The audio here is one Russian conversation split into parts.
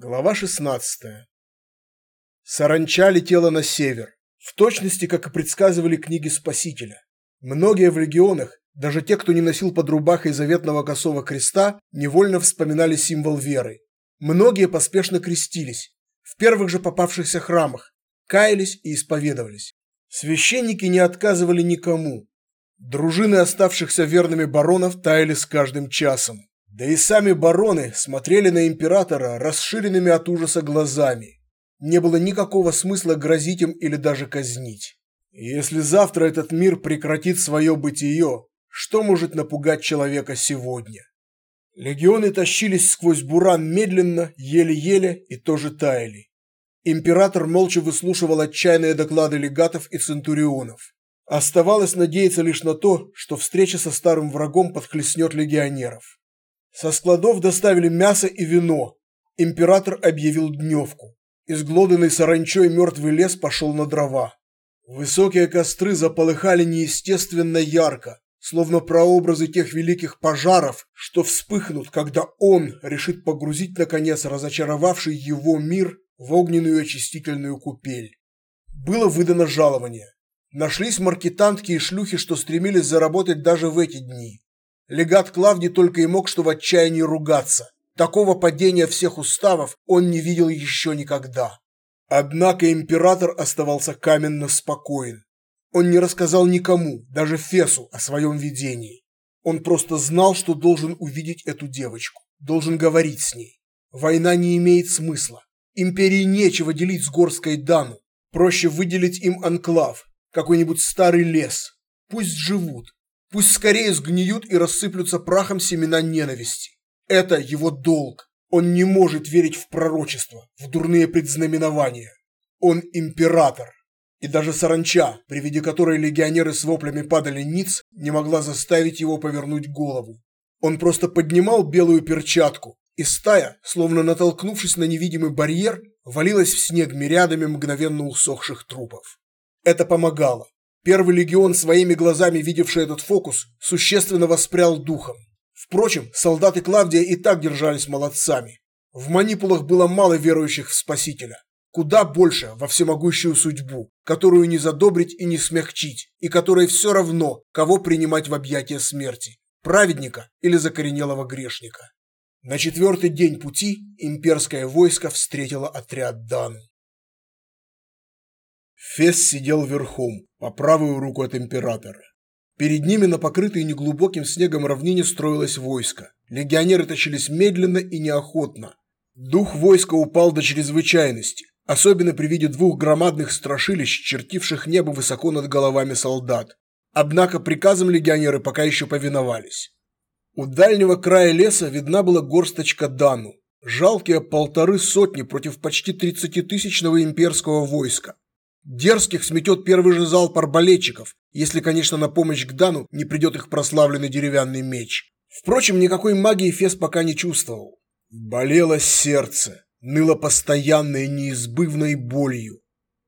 Глава 16. Саранча летела на север, в точности, как и предсказывали книги Спасителя. Многие в легионах, даже те, кто не носил под рубахой заветного косого креста, невольно вспоминали символ веры. Многие поспешно крестились, в первых же попавшихся храмах, каялись и исповедовались. Священники не отказывали никому. Дружины оставшихся верными баронов таяли с каждым часом. Да и сами бароны смотрели на императора расширенными от ужаса глазами. Не было никакого смысла грозить им или даже казнить. Если завтра этот мир прекратит свое бытие, что может напугать человека сегодня? Легионы тащились сквозь буран медленно, еле-еле и тоже таяли. Император молча выслушивал отчаянные доклады легатов и центурионов. Оставалось надеяться лишь на то, что встреча со старым врагом подхлестнет легионеров. Со складов доставили мясо и вино. Император объявил дневку. Изглоданный саранчой мертвый лес пошел на дрова. Высокие костры заполыхали неестественно ярко, словно прообразы тех великих пожаров, что вспыхнут, когда он решит погрузить наконец разочаровавший его мир в огненную очистительную купель. Было выдано жалование. Нашлись маркетантки и шлюхи, что стремились заработать даже в эти дни. Легат Клавдий только и мог что в отчаянии ругаться. Такого падения всех уставов он не видел еще никогда. Однако император оставался каменно спокоен. Он не рассказал никому, даже Фесу, о своем видении. Он просто знал, что должен увидеть эту девочку, должен говорить с ней. Война не имеет смысла. Империи нечего делить с горской Дану. Проще выделить им анклав, какой-нибудь старый лес. Пусть живут, Пусть скорее сгниют и рассыплются прахом семена ненависти. Это его долг. Он не может верить в пророчество, в дурные предзнаменования. Он император. И даже саранча, при виде которой легионеры с воплями падали ниц, не могла заставить его повернуть голову. Он просто поднимал белую перчатку, и стая, словно натолкнувшись на невидимый барьер, валилась в снег мириадами мгновенно усохших трупов. Это помогало. Первый легион, своими глазами видевший этот фокус, существенно воспрял духом. Впрочем, солдаты Клавдия и так держались молодцами. В манипулах было мало верующих в Спасителя. Куда больше во всемогущую судьбу, которую не задобрить и не смягчить, и которой все равно, кого принимать в объятия смерти – праведника или закоренелого грешника. На четвертый день пути имперское войско встретило отряд Дану. Фес сидел верхом, по правую руку от императора. Перед ними на покрытой неглубоким снегом равнине строилось войско. Легионеры тащились медленно и неохотно. Дух войска упал до чрезвычайности, особенно при виде двух громадных страшилищ, чертивших небо высоко над головами солдат. Однако приказам легионеры пока еще повиновались. У дальнего края леса видна была горсточка Дану, жалкие полторы сотни против почти тридцатитысячного имперского войска. Дерзких сметет первый же залп арбалетчиков, если, конечно, на помощь к Дану не придет их прославленный деревянный меч. Впрочем, никакой магии Фес пока не чувствовал. Болело сердце, ныло постоянной неизбывной болью.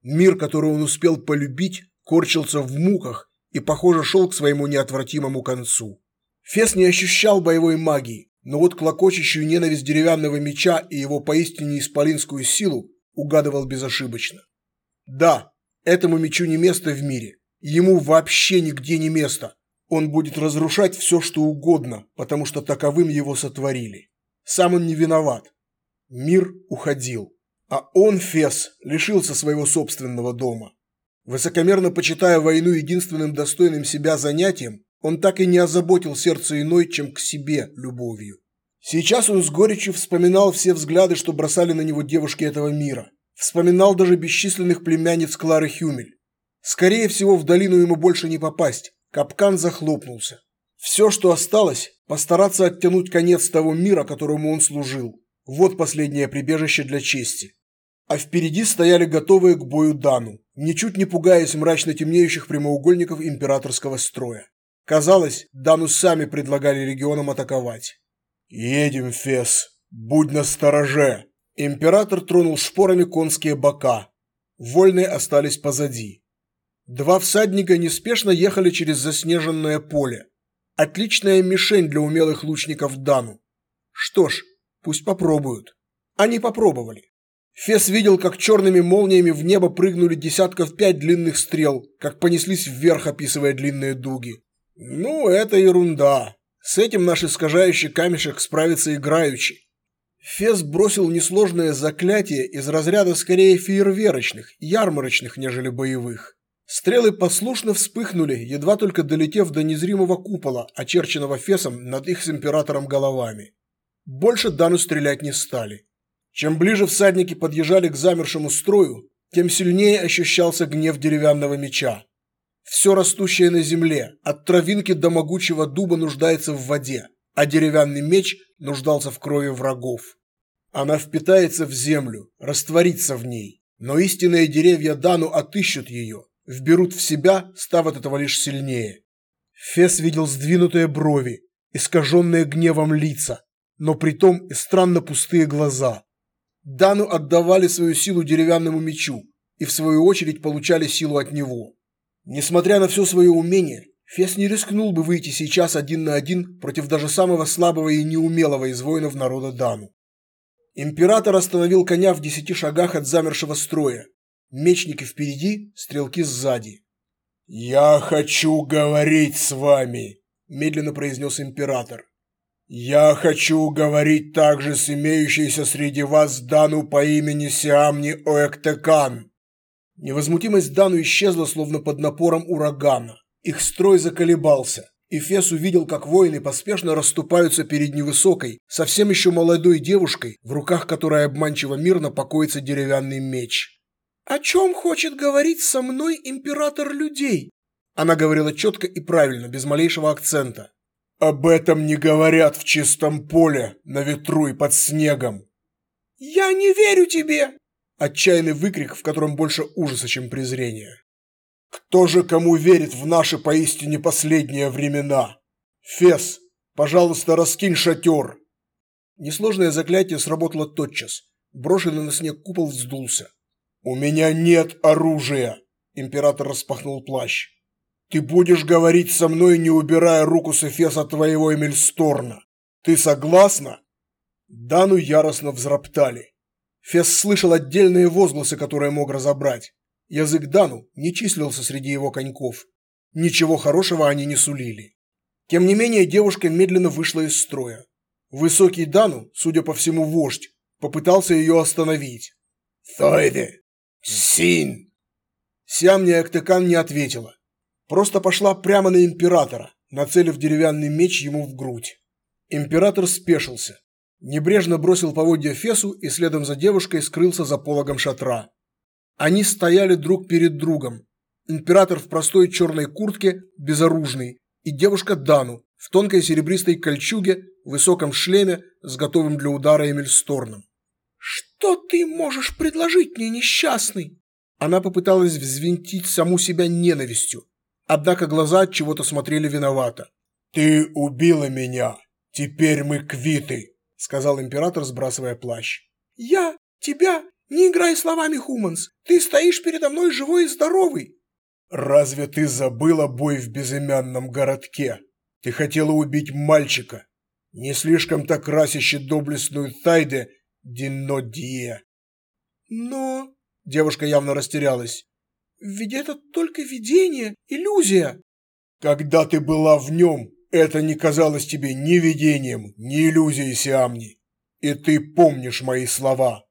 Мир, который он успел полюбить, корчился в муках и, похоже, шел к своему неотвратимому концу. Фес не ощущал боевой магии, но вот клокочущую ненависть деревянного меча и его поистине исполинскую силу угадывал безошибочно. Да, этому мечу не место в мире. Ему вообще нигде не место. Он будет разрушать все, что угодно, потому что таковым его сотворили. Сам он не виноват. Мир уходил. А он, Фес, лишился своего собственного дома. Высокомерно почитая войну единственным достойным себя занятием, он так и не озаботил сердце иной, чем к себе любовью. Сейчас он с горечью вспоминал все взгляды, что бросали на него девушки этого мира. Вспоминал даже бесчисленных племянниц Клары Хюмель. Скорее всего, в долину ему больше не попасть. Капкан захлопнулся. Все, что осталось, постараться оттянуть конец того мира, которому он служил. Вот последнее прибежище для чести. А впереди стояли готовые к бою Дану, ничуть не пугаясь мрачно темнеющих прямоугольников императорского строя. Казалось, Дану сами предлагали регионам атаковать. «Едем, Фес, будь настороже!» Император тронул шпорами конские бока. Вольные остались позади. Два всадника неспешно ехали через заснеженное поле. Отличная мишень для умелых лучников Дану. Что ж, пусть попробуют. Они попробовали. Фес видел, как черными молниями в небо прыгнули десятков пять длинных стрел, как понеслись вверх, описывая длинные дуги. Ну, это ерунда. С этим наш искажающий камешек справится играючи. Фес бросил несложное заклятие из разряда скорее фейерверочных, ярмарочных, нежели боевых. Стрелы послушно вспыхнули, едва только долетев до незримого купола, очерченного Фесом над их с императором головами. Больше Дану стрелять не стали. Чем ближе всадники подъезжали к замершему строю, тем сильнее ощущался гнев деревянного меча. Все растущее на земле, от травинки до могучего дуба нуждается в воде, а деревянный меч нуждался в крови врагов. Она впитается в землю, растворится в ней, но истинные деревья Дану отыщут ее, вберут в себя, став от этого лишь сильнее. Фес видел сдвинутые брови, искаженные гневом лица, но притом и странно пустые глаза. Дану отдавали свою силу деревянному мечу и в свою очередь получали силу от него. Несмотря на все свое умение, Фес не рискнул бы выйти сейчас один на один против даже самого слабого и неумелого из воинов народа Дану. Император остановил коня в десяти шагах от замершего строя. Мечники впереди, стрелки сзади. «Я хочу говорить с вами», – медленно произнес император. «Я хочу говорить также с имеющейся среди вас Дану по имени Сиамни Оэктекан». Невозмутимость Дану исчезла, словно под напором урагана. Их строй заколебался, и Фес увидел, как воины поспешно расступаются перед невысокой, совсем еще молодой девушкой, в руках которой обманчиво мирно покоится деревянный меч. «О чем хочет говорить со мной император людей?» Она говорила четко и правильно, без малейшего акцента. Об этом не говорят в чистом поле, на ветру и под снегом. Я не верю тебе! Отчаянный выкрик, в котором больше ужаса, чем презрения. Кто же кому верит в наши поистине последние времена? Фес, пожалуйста, раскинь шатер. Несложное заклятие сработало тотчас. Брошенный на снег купол вздулся. У меня нет оружия. Император распахнул плащ. Ты будешь говорить со мной, не убирая руку с эфеса твоего Эмильсторна. Ты согласна?» Дану яростно взроптали. Фес слышал отдельные возгласы, которые мог разобрать. Язык Дану не числился среди его коньков. Ничего хорошего они не сулили. Тем не менее, девушка медленно вышла из строя. Высокий Дану, судя по всему вождь, попытался ее остановить. «Тойде! Син!» Сиамния Актекан не ответила. Просто пошла прямо на императора, нацелив деревянный меч ему в грудь. Император спешился, небрежно бросил поводья Фесу и следом за девушкой скрылся за пологом шатра. Они стояли друг перед другом. Император в простой черной куртке, безоружный, и девушка Дану в тонкой серебристой кольчуге, высоком шлеме с готовым для удара Эмильсторном. «Что ты можешь предложить мне, несчастный?» Она попыталась взвинтить саму себя ненавистью, Однако глаза от чего-то смотрели виновато. «Ты убила меня! Теперь мы квиты!» – сказал император, сбрасывая плащ. «Я? Тебя? Не играй словами, Хуманс! Ты стоишь передо мной живой и здоровый!» «Разве ты забыла бой в безымянном городке? Ты хотела убить мальчика, не слишком-то красяще доблестную Тайде Динодие». «Но...» – девушка явно растерялась. Ведь это только видение, иллюзия. Когда ты была в нем, это не казалось тебе ни видением, ни иллюзией, Сиамни. И ты помнишь мои слова.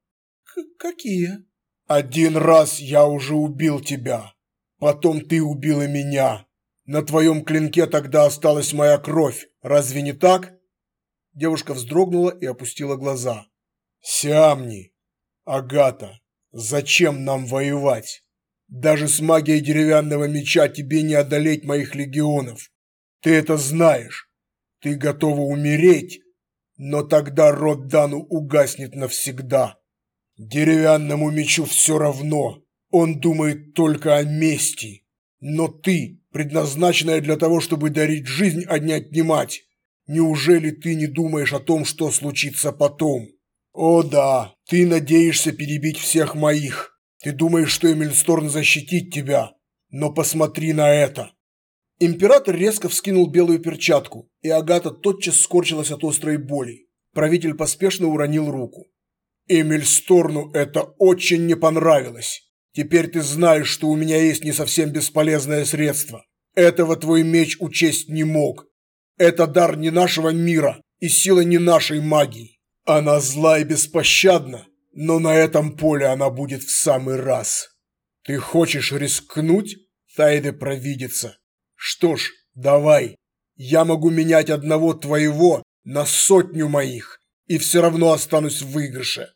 Какие? Один раз я уже убил тебя. Потом ты убила меня. На твоем клинке тогда осталась моя кровь. Разве не так? Девушка вздрогнула и опустила глаза. Сиамни, Агата, зачем нам воевать? Даже с магией деревянного меча тебе не одолеть моих легионов. Ты это знаешь. Ты готова умереть, но тогда род Дану угаснет навсегда. Деревянному мечу все равно. Он думает только о мести. Но ты, предназначенная для того, чтобы дарить жизнь, а не отнимать, неужели ты не думаешь о том, что случится потом? О да, ты надеешься перебить всех моих, ты думаешь, что Эмильсторн защитит тебя, но посмотри на это. Император резко вскинул белую перчатку, и Агата тотчас скорчилась от острой боли. Правитель поспешно уронил руку. Эмиль Сторну это очень не понравилось. Теперь ты знаешь, что у меня есть не совсем бесполезное средство. Этого твой меч учесть не мог. Это дар не нашего мира и сила не нашей магии. Она зла и беспощадна, но на этом поле она будет в самый раз. Ты хочешь рискнуть? Тайде провидится. Что ж, давай. Я могу менять одного твоего на сотню моих, и все равно останусь в выигрыше.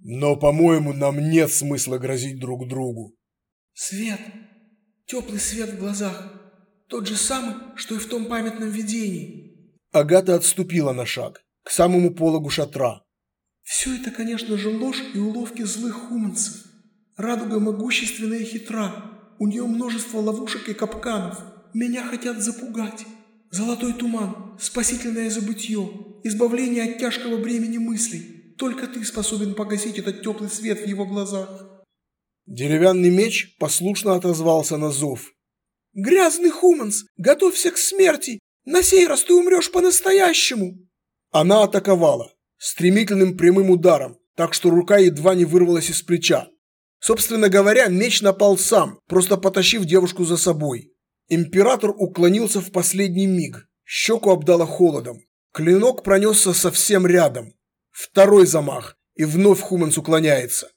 Но, по-моему, нам нет смысла грозить друг другу. Свет. Теплый свет в глазах. Тот же самый, что и в том памятном видении. Агата отступила на шаг, к самому пологу шатра. Все это, конечно же, ложь и уловки злых хуманцев. Радуга могущественная и хитра. У нее множество ловушек и капканов. Меня хотят запугать. Золотой туман, спасительное забытье, избавление от тяжкого бремени мыслей. Только ты способен погасить этот теплый свет в его глазах. Деревянный меч послушно отозвался на зов. «Грязный Хуманс, готовься к смерти! На сей раз ты умрешь по-настоящему!» Она атаковала стремительным прямым ударом, так что рука едва не вырвалась из плеча. Собственно говоря, меч напал сам, просто потащив девушку за собой. Император уклонился в последний миг. Щеку обдало холодом. Клинок пронесся совсем рядом. Второй замах, и вновь Хуманс уклоняется.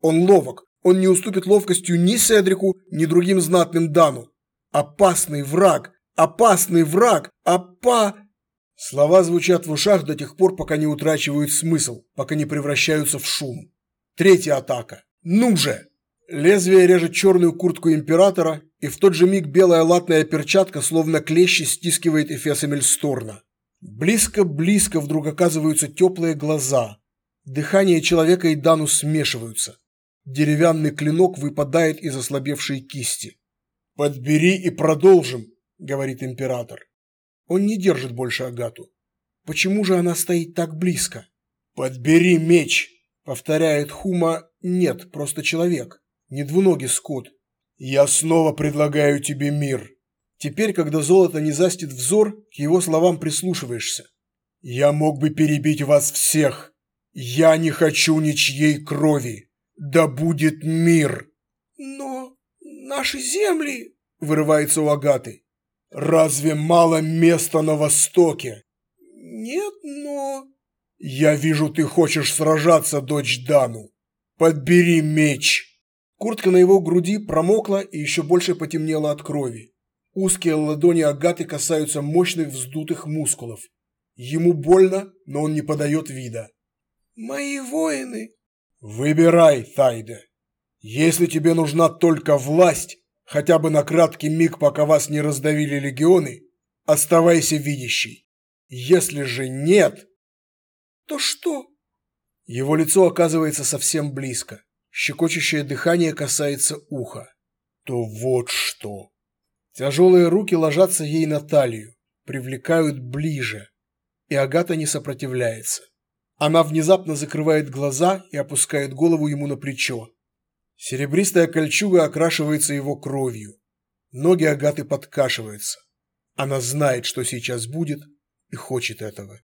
Он ловок, он не уступит ловкостью ни Седрику, ни другим знатным Дану. Опасный враг, опасный враг, опа... Слова звучат в ушах до тех пор, пока не утрачивают смысл, пока не превращаются в шум. Третья атака. Ну же! Лезвие режет черную куртку императора, и в тот же миг белая латная перчатка словно клещи стискивает Эфеса Мельсторна. Близко-близко вдруг оказываются теплые глаза. Дыхание человека и Дану смешиваются. Деревянный клинок выпадает из ослабевшей кисти. «Подбери и продолжим», — говорит император. Он не держит больше Агату. Почему же она стоит так близко? «Подбери меч», — повторяет Хума. «Нет, просто человек, не двуногий скот. Я снова предлагаю тебе мир». Теперь, когда золото не застит взор, к его словам прислушиваешься. «Я мог бы перебить вас всех. Я не хочу ничьей крови. Да будет мир!» «Но наши земли...» — вырывается у Агаты. «Разве мало места на Востоке?» «Нет, но...» «Я вижу, ты хочешь сражаться, дочь Дану. Подбери меч!» Куртка на его груди промокла и еще больше потемнела от крови. Узкие ладони Агаты касаются мощных вздутых мускулов. Ему больно, но он не подает вида. «Мои воины...» «Выбирай, Тайде. Если тебе нужна только власть, хотя бы на краткий миг, пока вас не раздавили легионы, оставайся видящей. Если же нет...» «То что?» Его лицо оказывается совсем близко. Щекочущее дыхание касается уха. То вот что. Тяжелые руки ложатся ей на талию, привлекают ближе. И Агата не сопротивляется. Она внезапно закрывает глаза и опускает голову ему на плечо. Серебристая кольчуга окрашивается его кровью. Ноги Агаты подкашиваются. Она знает, что сейчас будет, и хочет этого.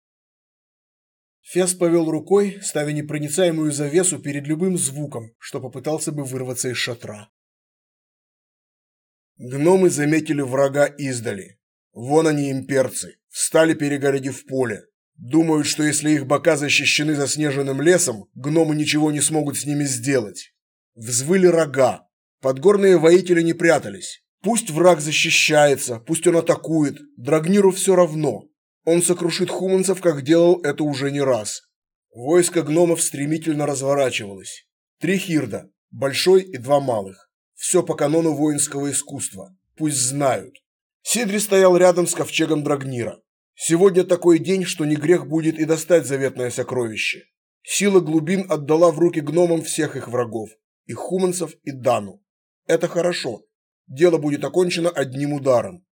Фес повел рукой, ставя непроницаемую завесу перед любым звуком, что попытался бы вырваться из шатра. Гномы заметили врага издали. Вон они, имперцы, встали, перегородив поле. Думают, что если их бока защищены заснеженным лесом, гномы ничего не смогут с ними сделать. Взвыли рога. Подгорные воители не прятались. Пусть враг защищается, пусть он атакует, Драгниру все равно. Он сокрушит хуманцев, как делал это уже не раз. Войско гномов стремительно разворачивалось. Три хирда, большой и два малых. Все по канону воинского искусства. Пусть знают. Сидри стоял рядом с ковчегом Драгнира. Сегодня такой день, что не грех будет и достать заветное сокровище. Сила глубин отдала в руки гномам всех их врагов. И хуманцев, и Дану. Это хорошо. Дело будет окончено одним ударом.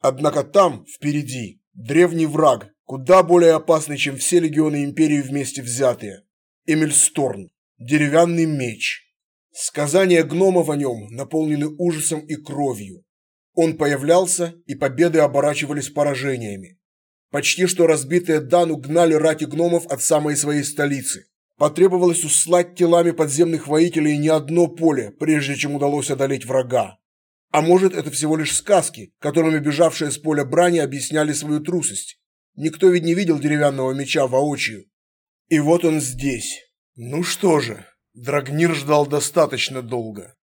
Однако там, впереди, древний враг, куда более опасный, чем все легионы Империи вместе взятые. Эмильсторн. Деревянный меч. Сказания гномов о нем наполнены ужасом и кровью. Он появлялся, и победы оборачивались поражениями. Почти что разбитые Дану гнали рати гномов от самой своей столицы. Потребовалось услать телами подземных воителей не одно поле, прежде чем удалось одолеть врага. А может, это всего лишь сказки, которыми бежавшие с поля брани объясняли свою трусость. Никто ведь не видел деревянного меча воочию. И вот он здесь. Ну что же, Драгнир ждал достаточно долго.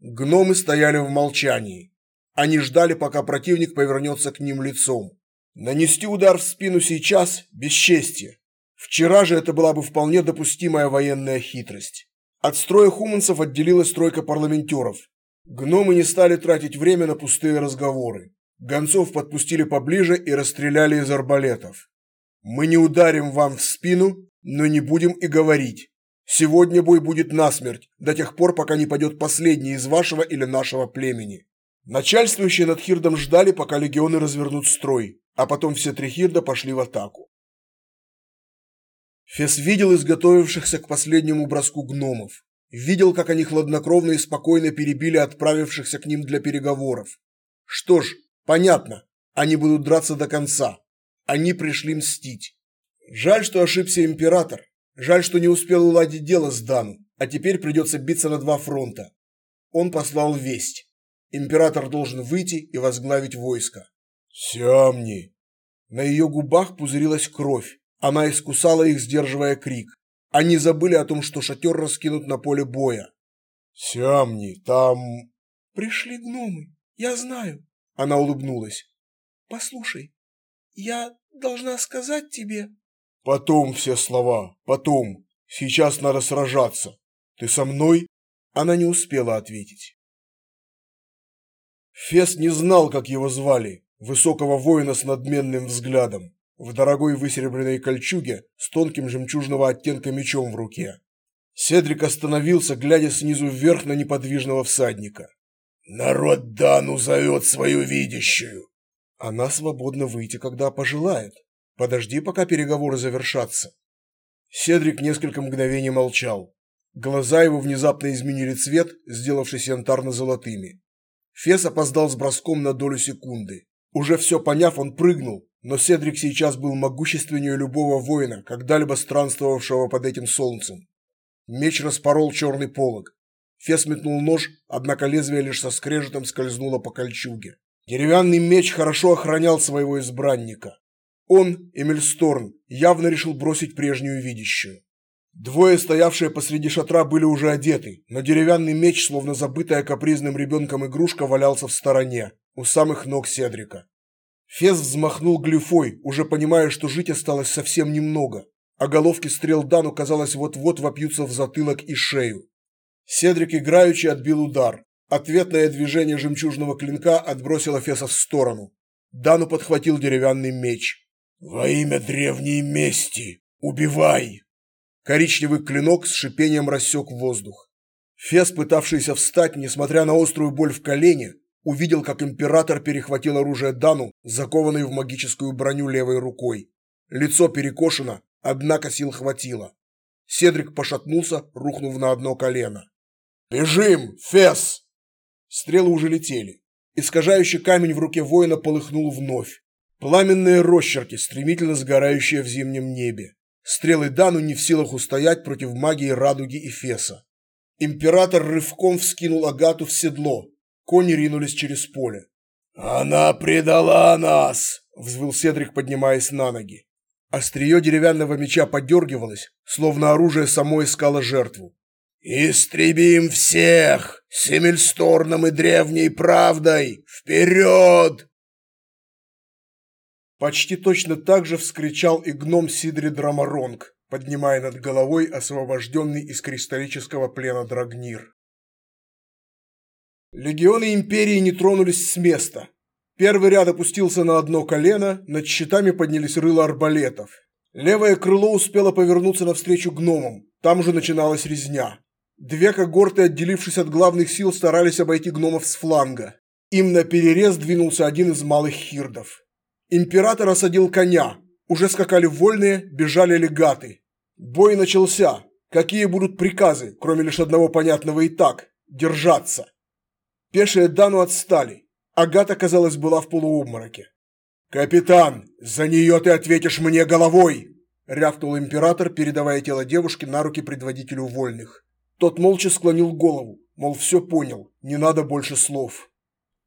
Гномы стояли в молчании. Они ждали, пока противник повернется к ним лицом. Нанести удар в спину сейчас – бесчестье. Вчера же это была бы вполне допустимая военная хитрость. От строя хуманцев отделилась тройка парламентеров. Гномы не стали тратить время на пустые разговоры. Гонцов подпустили поближе и расстреляли из арбалетов. Мы не ударим вам в спину, но не будем и говорить. Сегодня бой будет насмерть, до тех пор, пока не пойдет последний из вашего или нашего племени. Начальствующие над Хирдом ждали, пока легионы развернут строй, а потом все три Хирда пошли в атаку. Фес видел изготовившихся к последнему броску гномов. Видел, как они хладнокровно и спокойно перебили отправившихся к ним для переговоров. Что ж, понятно, они будут драться до конца. Они пришли мстить. Жаль, что ошибся император. Жаль, что не успел уладить дело с Дану, а теперь придется биться на два фронта. Он послал весть. Император должен выйти и возглавить войско. Сямни. На ее губах пузырилась кровь. Она искусала их, сдерживая крик. Они забыли о том, что шатер раскинут на поле боя. «Сямни, там...» «Пришли гномы, я знаю», — она улыбнулась. «Послушай, я должна сказать тебе...» «Потом все слова, потом. Сейчас надо сражаться. Ты со мной?» Она не успела ответить. Фес не знал, как его звали, высокого воина с надменным взглядом в дорогой высеребряной кольчуге с тонким жемчужного оттенка мечом в руке. Седрик остановился, глядя снизу вверх на неподвижного всадника. «Народ Дану зовет свою видящую!» «Она свободна выйти, когда пожелает. Подожди, пока переговоры завершатся». Седрик несколько мгновений молчал. Глаза его внезапно изменили цвет, сделавшись янтарно-золотыми. Фес опоздал с броском на долю секунды. Уже все поняв, он прыгнул, но Седрик сейчас был могущественнее любого воина, когда-либо странствовавшего под этим солнцем. Меч распорол черный полог. Фес метнул нож, однако лезвие лишь со скрежетом скользнуло по кольчуге. Деревянный меч хорошо охранял своего избранника. Он, Эмиль Сторн, явно решил бросить прежнюю видящую. Двое, стоявшие посреди шатра, были уже одеты, но деревянный меч, словно забытая капризным ребенком игрушка, валялся в стороне, у самых ног Седрика. Фес взмахнул глюфой, уже понимая, что жить осталось совсем немного, а головки стрел Дану, казалось, вот-вот вопьются в затылок и шею. Седрик играючи отбил удар. Ответное движение жемчужного клинка отбросило Феса в сторону. Дану подхватил деревянный меч. «Во имя древней мести! Убивай!» Коричневый клинок с шипением рассек воздух. Фес, пытавшийся встать, несмотря на острую боль в колене, увидел, как император перехватил оружие Дану, закованный в магическую броню левой рукой. Лицо перекошено, однако сил хватило. Седрик пошатнулся, рухнув на одно колено. «Бежим, Фес!» Стрелы уже летели. Искажающий камень в руке воина полыхнул вновь. Пламенные росчерки, стремительно сгорающие в зимнем небе. Стрелы Дану не в силах устоять против магии радуги и Феса. Император рывком вскинул Агату в седло, Кони ринулись через поле. «Она предала нас!» – взвыл Седрик, поднимаясь на ноги. Острие деревянного меча подергивалось, словно оружие само искало жертву. «Истребим всех! Семельсторном и древней правдой! Вперед!» Почти точно так же вскричал и гном Сидри Драмаронг, поднимая над головой освобожденный из кристаллического плена Драгнир. Легионы Империи не тронулись с места. Первый ряд опустился на одно колено, над щитами поднялись рыла арбалетов. Левое крыло успело повернуться навстречу гномам, там же начиналась резня. Две когорты, отделившись от главных сил, старались обойти гномов с фланга. Им на перерез двинулся один из малых хирдов. Император осадил коня. Уже скакали вольные, бежали легаты. Бой начался. Какие будут приказы, кроме лишь одного понятного и так – держаться. Пешие Дану отстали. Агата, казалось, была в полуобмороке. «Капитан, за нее ты ответишь мне головой!» – рявкнул император, передавая тело девушки на руки предводителю вольных. Тот молча склонил голову, мол, все понял, не надо больше слов.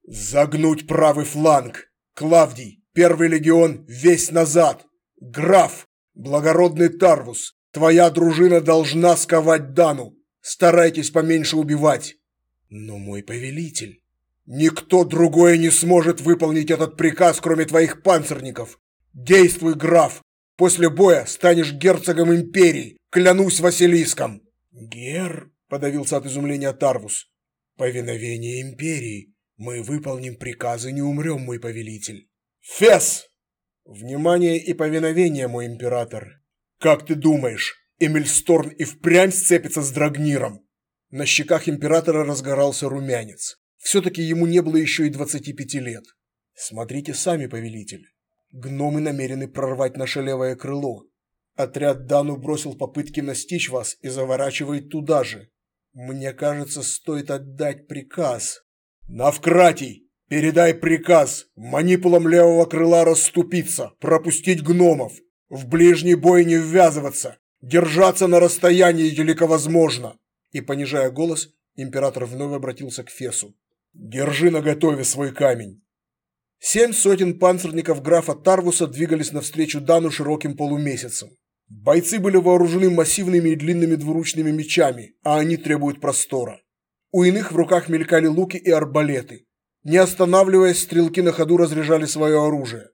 «Загнуть правый фланг! Клавдий, первый легион, весь назад! Граф, благородный Тарвус, твоя дружина должна сковать Дану! Старайтесь поменьше убивать!» «Но мой повелитель...» «Никто другой не сможет выполнить этот приказ, кроме твоих панцирников! Действуй, граф! После боя станешь герцогом империи, клянусь Василиском!» «Гер...» — подавился от изумления Тарвус. «Повиновение империи. Мы выполним приказы, не умрем, мой повелитель». «Фес!» «Внимание и повиновение, мой император. Как ты думаешь, Эмильсторн и впрямь сцепится с Драгниром?» На щеках императора разгорался румянец. Все-таки ему не было еще и 25 лет. «Смотрите сами, повелитель. Гномы намерены прорвать наше левое крыло. Отряд Дану бросил попытки настичь вас и заворачивает туда же. Мне кажется, стоит отдать приказ. Навкратий, передай приказ манипулам левого крыла расступиться, пропустить гномов, в ближний бой не ввязываться, держаться на расстоянии, елико возможно. И, понижая голос, император вновь обратился к Фесу. Держи наготове свой камень. Семь сотен панцирников графа Тарвуса двигались навстречу Дану широким полумесяцем. Бойцы были вооружены массивными и длинными двуручными мечами, а они требуют простора. У иных в руках мелькали луки и арбалеты. Не останавливаясь, стрелки на ходу разряжали свое оружие.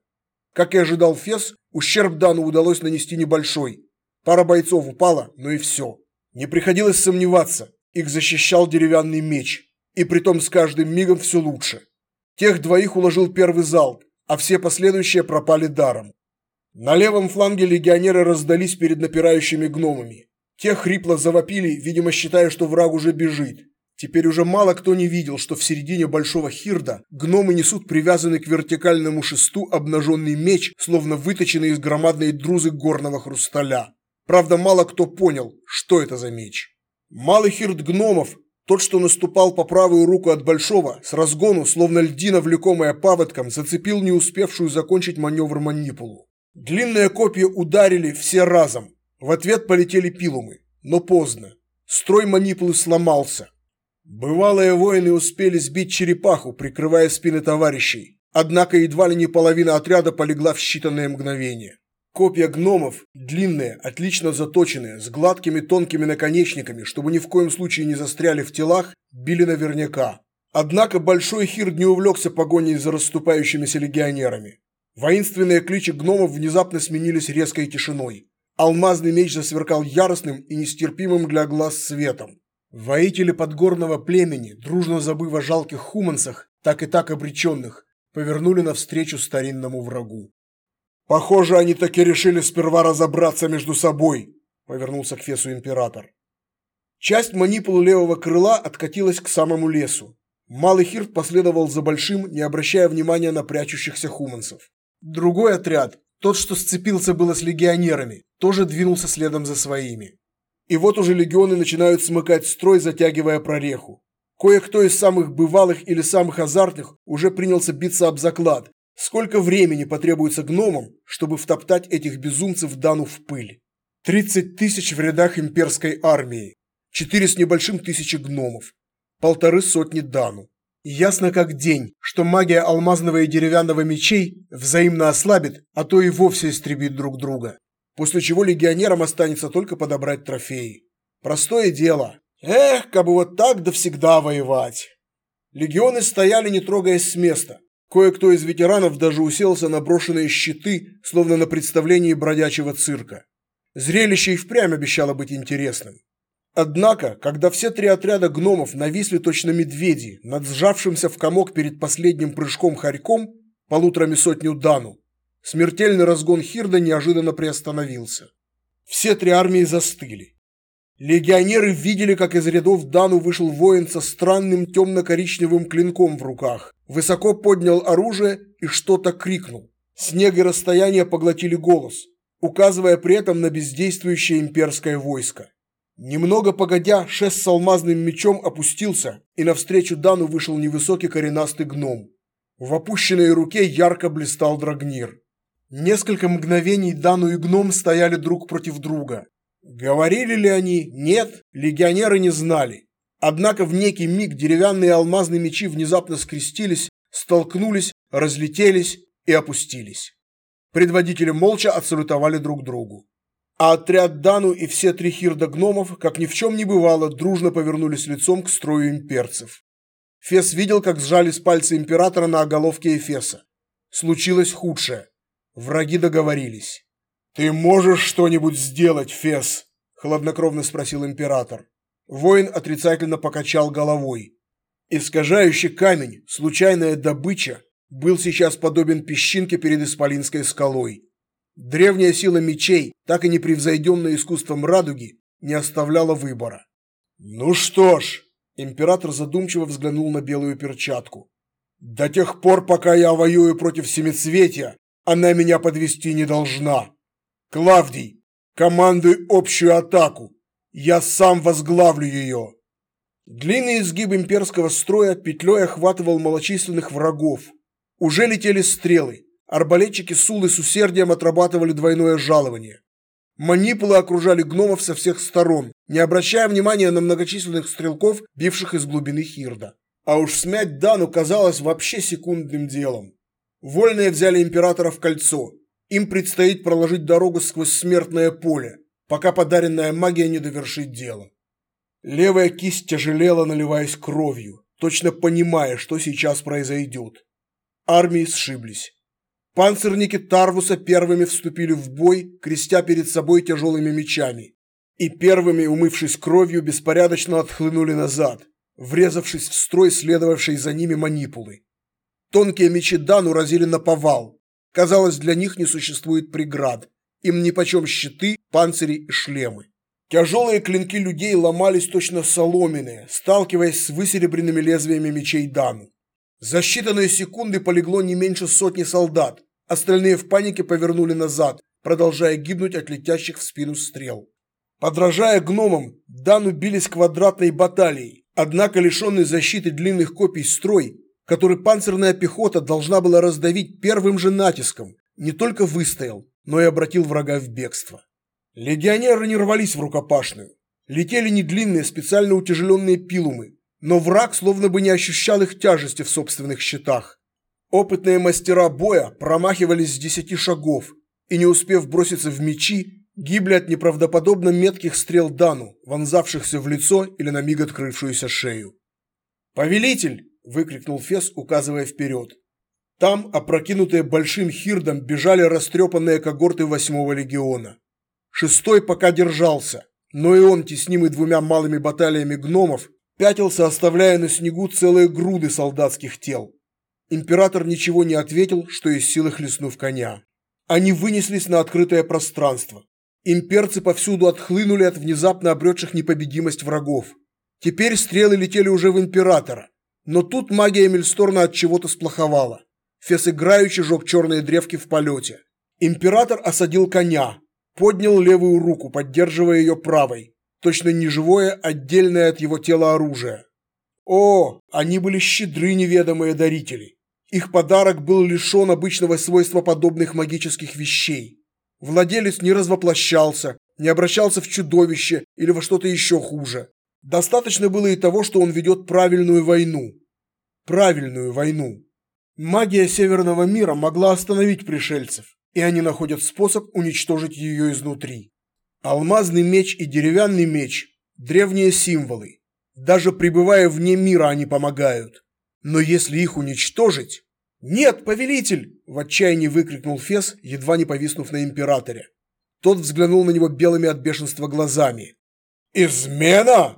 Как и ожидал Фес, ущерб Дану удалось нанести небольшой. Пара бойцов упала, но и все. Не приходилось сомневаться, их защищал деревянный меч, и притом с каждым мигом все лучше. Тех двоих уложил первый залп, а все последующие пропали даром. На левом фланге легионеры раздались перед напирающими гномами. Те хрипло завопили, видимо, считая, что враг уже бежит. Теперь уже мало кто не видел, что в середине большого хирда гномы несут привязанный к вертикальному шесту обнаженный меч, словно выточенный из громадной друзы горного хрусталя. Правда, мало кто понял, что это за меч. Малый хирд гномов тот, что наступал по правую руку от Большого, с разгону, словно льдина, влекомая паводком, зацепил не успевшую закончить маневр манипулу. Длинные копья ударили все разом. В ответ полетели пилумы, но поздно. Строй манипулы сломался. Бывалые воины успели сбить черепаху, прикрывая спины товарищей. Однако едва ли не половина отряда полегла в считанные мгновения. Копья гномов, длинные, отлично заточенные, с гладкими тонкими наконечниками, чтобы ни в коем случае не застряли в телах, били наверняка. Однако Большой Хирд не увлекся погоней за расступающимися легионерами. Воинственные кличи гномов внезапно сменились резкой тишиной. Алмазный меч засверкал яростным и нестерпимым для глаз светом. Воители подгорного племени, дружно забыв о жалких хуманцах, так и так обреченных, повернули навстречу старинному врагу. «Похоже, они таки решили сперва разобраться между собой», – повернулся к Фесу император. Часть манипул левого крыла откатилась к самому лесу. Малый Хирт последовал за большим, не обращая внимания на прячущихся хуманцев. Другой отряд, тот, что сцепился было с легионерами, тоже двинулся следом за своими. И вот уже легионы начинают смыкать строй, затягивая прореху. Кое-кто из самых бывалых или самых азартных уже принялся биться об заклад, Сколько времени потребуется гномам, чтобы втоптать этих безумцев Дану в пыль? Тридцать тысяч в рядах имперской армии, четыре с небольшим тысячи гномов, полторы сотни Дану. И ясно как день, что магия алмазного и деревянного мечей взаимно ослабит, а то и вовсе истребит друг друга. После чего легионерам останется только подобрать трофеи. Простое дело. Эх, как бы вот так да всегда воевать. Легионы стояли, не трогаясь с места, Кое-кто из ветеранов даже уселся на брошенные щиты, словно на представлении бродячего цирка. Зрелище и впрямь обещало быть интересным. Однако, когда все три отряда гномов нависли точно медведи над сжавшимся в комок перед последним прыжком хорьком, полуторами сотню Дану, смертельный разгон Хирда неожиданно приостановился. Все три армии застыли. Легионеры видели, как из рядов Дану вышел воин со странным темно-коричневым клинком в руках, высоко поднял оружие и что-то крикнул. Снег и расстояние поглотили голос, указывая при этом на бездействующее имперское войско. Немного погодя, шест с алмазным мечом опустился, и навстречу Дану вышел невысокий коренастый гном. В опущенной руке ярко блистал драгнир. Несколько мгновений Дану и Гном стояли друг против друга. Говорили ли они? Нет, легионеры не знали. Однако в некий миг деревянные алмазные мечи внезапно скрестились, столкнулись, разлетелись и опустились. Предводители молча отсалютовали друг другу. А отряд Дану и все три хирда гномов, как ни в чем не бывало, дружно повернулись лицом к строю имперцев. Фес видел, как сжались пальцы императора на оголовке Эфеса. Случилось худшее. Враги договорились. «Ты можешь что-нибудь сделать, Фес?» – хладнокровно спросил император. Воин отрицательно покачал головой. Искажающий камень, случайная добыча, был сейчас подобен песчинке перед Исполинской скалой. Древняя сила мечей, так и непревзойденная искусством радуги, не оставляла выбора. «Ну что ж», – император задумчиво взглянул на белую перчатку. «До тех пор, пока я воюю против Семицветия, она меня подвести не должна. Клавдий, командуй общую атаку. Я сам возглавлю ее. Длинный изгиб имперского строя петлей охватывал малочисленных врагов. Уже летели стрелы. Арбалетчики Сулы с усердием отрабатывали двойное жалование. Манипулы окружали гномов со всех сторон, не обращая внимания на многочисленных стрелков, бивших из глубины Хирда. А уж смять Дану казалось вообще секундным делом. Вольные взяли императора в кольцо. Им предстоит проложить дорогу сквозь смертное поле, пока подаренная магия не довершит дело. Левая кисть тяжелела, наливаясь кровью, точно понимая, что сейчас произойдет. Армии сшиблись. Панцирники Тарвуса первыми вступили в бой, крестя перед собой тяжелыми мечами. И первыми, умывшись кровью, беспорядочно отхлынули назад, врезавшись в строй следовавшей за ними манипулы. Тонкие мечи Дану разили на повал. Казалось, для них не существует преград. Им нипочем щиты, панцири и шлемы. Тяжелые клинки людей ломались точно соломенные, сталкиваясь с высеребренными лезвиями мечей Дану. За считанные секунды полегло не меньше сотни солдат. Остальные в панике повернули назад, продолжая гибнуть от летящих в спину стрел. Подражая гномам, Дану бились квадратной баталией, однако лишенный защиты длинных копий строй который панцирная пехота должна была раздавить первым же натиском, не только выстоял, но и обратил врага в бегство. Легионеры не рвались в рукопашную. Летели не длинные, специально утяжеленные пилумы, но враг словно бы не ощущал их тяжести в собственных щитах. Опытные мастера боя промахивались с десяти шагов и, не успев броситься в мечи, гибли от неправдоподобно метких стрел Дану, вонзавшихся в лицо или на миг открывшуюся шею. «Повелитель!» Выкрикнул Фес, указывая вперед. Там, опрокинутые большим хирдом, бежали растрепанные когорты восьмого легиона. Шестой пока держался, но и он, теснимый двумя малыми баталиями гномов, пятился, оставляя на снегу целые груды солдатских тел. Император ничего не ответил, что из силы хлестнув коня. Они вынеслись на открытое пространство. Имперцы повсюду отхлынули от внезапно обретших непобедимость врагов. Теперь стрелы летели уже в императора. Но тут магия Мильсторна от чего-то сплоховала. Фес играючи жег черные древки в полете. Император осадил коня, поднял левую руку, поддерживая ее правой. Точно неживое, отдельное от его тела оружие. О, они были щедры неведомые дарители. Их подарок был лишен обычного свойства подобных магических вещей. Владелец не развоплощался, не обращался в чудовище или во что-то еще хуже. Достаточно было и того, что он ведет правильную войну. Правильную войну. Магия Северного мира могла остановить пришельцев, и они находят способ уничтожить ее изнутри. Алмазный меч и деревянный меч – древние символы. Даже пребывая вне мира они помогают. Но если их уничтожить... «Нет, повелитель!» – в отчаянии выкрикнул Фес, едва не повиснув на императоре. Тот взглянул на него белыми от бешенства глазами. «Измена?»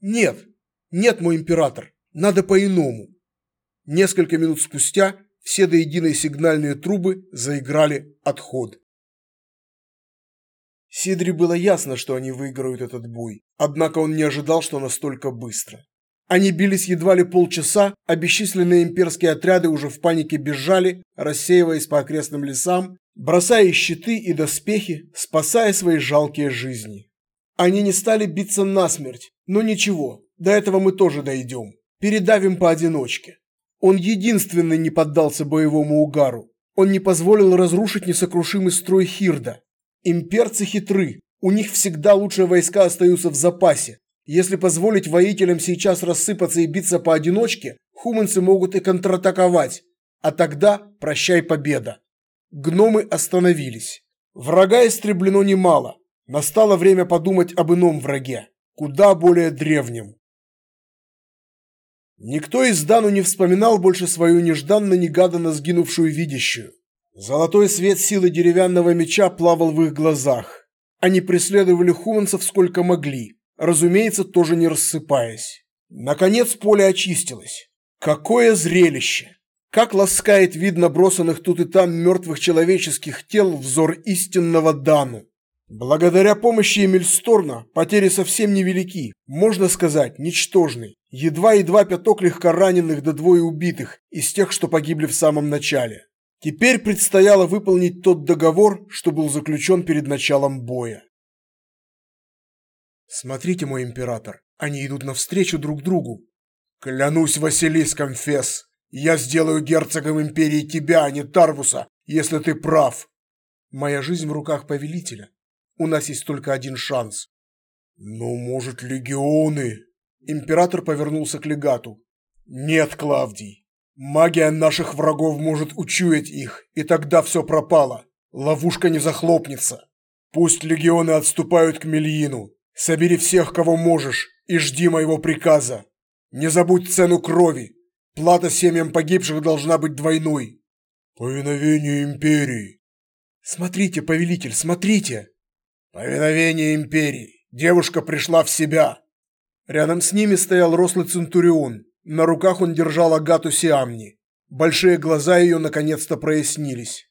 Нет, нет, мой император, надо по-иному. Несколько минут спустя все до единой сигнальные трубы заиграли отход. Сидри было ясно, что они выиграют этот бой, однако он не ожидал, что настолько быстро. Они бились едва ли полчаса, а бесчисленные имперские отряды уже в панике бежали, рассеиваясь по окрестным лесам, бросая щиты и доспехи, спасая свои жалкие жизни. Они не стали биться насмерть, но ничего, до этого мы тоже дойдем. Передавим поодиночке. Он единственный не поддался боевому угару. Он не позволил разрушить несокрушимый строй Хирда. Имперцы хитры, у них всегда лучшие войска остаются в запасе. Если позволить воителям сейчас рассыпаться и биться поодиночке, хуманцы могут и контратаковать. А тогда прощай победа. Гномы остановились. Врага истреблено немало. Настало время подумать об ином враге, куда более древнем. Никто из Дану не вспоминал больше свою нежданно-негаданно сгинувшую видящую. Золотой свет силы деревянного меча плавал в их глазах. Они преследовали хуманцев сколько могли, разумеется, тоже не рассыпаясь. Наконец поле очистилось. Какое зрелище! Как ласкает вид набросанных тут и там мертвых человеческих тел взор истинного Дану. Благодаря помощи Эмильсторна потери совсем невелики, можно сказать, ничтожны. Едва-едва пяток легко раненых до двое убитых из тех, что погибли в самом начале. Теперь предстояло выполнить тот договор, что был заключен перед началом боя. Смотрите, мой император, они идут навстречу друг другу. Клянусь Василиском Фес, я сделаю герцогом империи тебя, а не Тарвуса, если ты прав. Моя жизнь в руках повелителя. У нас есть только один шанс. Ну, может, легионы? Император повернулся к легату. Нет, Клавдий. Магия наших врагов может учуять их, и тогда все пропало. Ловушка не захлопнется. Пусть легионы отступают к Мельину. Собери всех, кого можешь, и жди моего приказа. Не забудь цену крови. Плата семьям погибших должна быть двойной. Повиновение империи. Смотрите, повелитель, смотрите. Повиновение империи. Девушка пришла в себя. Рядом с ними стоял рослый центурион. На руках он держал Агату Сиамни. Большие глаза ее наконец-то прояснились.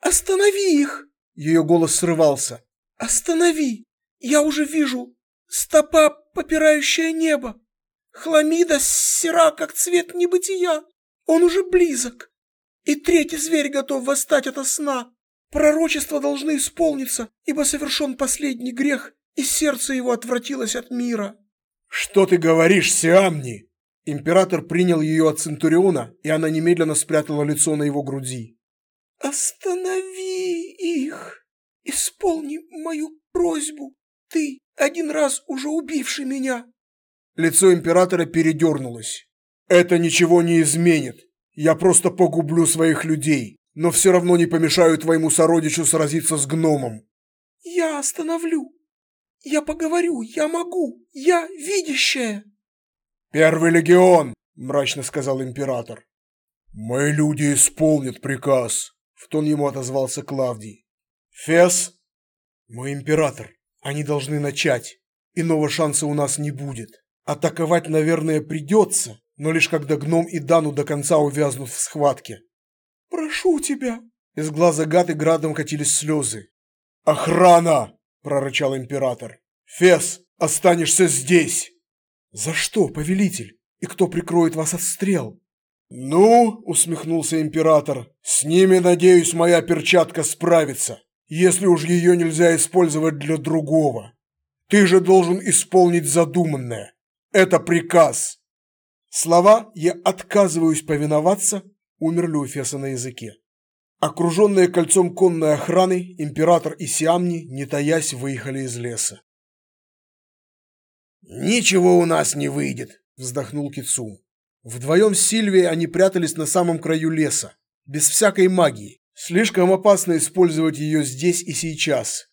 «Останови их!» Ее голос срывался. «Останови! Я уже вижу! Стопа, попирающая небо! Хламида сера, как цвет небытия! Он уже близок! И третий зверь готов восстать ото сна! Пророчества должны исполниться, ибо совершен последний грех, и сердце его отвратилось от мира. Что ты говоришь, Сиамни? Император принял ее от Центуриона, и она немедленно спрятала лицо на его груди. Останови их! Исполни мою просьбу. Ты, один раз уже убивший меня. Лицо императора передернулось. Это ничего не изменит. Я просто погублю своих людей но все равно не помешаю твоему сородичу сразиться с гномом. Я остановлю. Я поговорю, я могу. Я видящая. Первый легион, мрачно сказал император. Мои люди исполнят приказ, в тон ему отозвался Клавдий. Фес, мой император, они должны начать. Иного шанса у нас не будет. Атаковать, наверное, придется, но лишь когда гном и Дану до конца увязнут в схватке. Прошу тебя!» Из глаза Гаты градом катились слезы. «Охрана!» – прорычал император. «Фес, останешься здесь!» «За что, повелитель? И кто прикроет вас от стрел?» «Ну, — усмехнулся император, — с ними, надеюсь, моя перчатка справится, если уж ее нельзя использовать для другого. Ты же должен исполнить задуманное. Это приказ». Слова «я отказываюсь повиноваться» умерли у Феса на языке. Окруженные кольцом конной охраны, император и Сиамни, не таясь, выехали из леса. «Ничего у нас не выйдет», – вздохнул Кицум. Вдвоем с Сильвией они прятались на самом краю леса, без всякой магии. Слишком опасно использовать ее здесь и сейчас.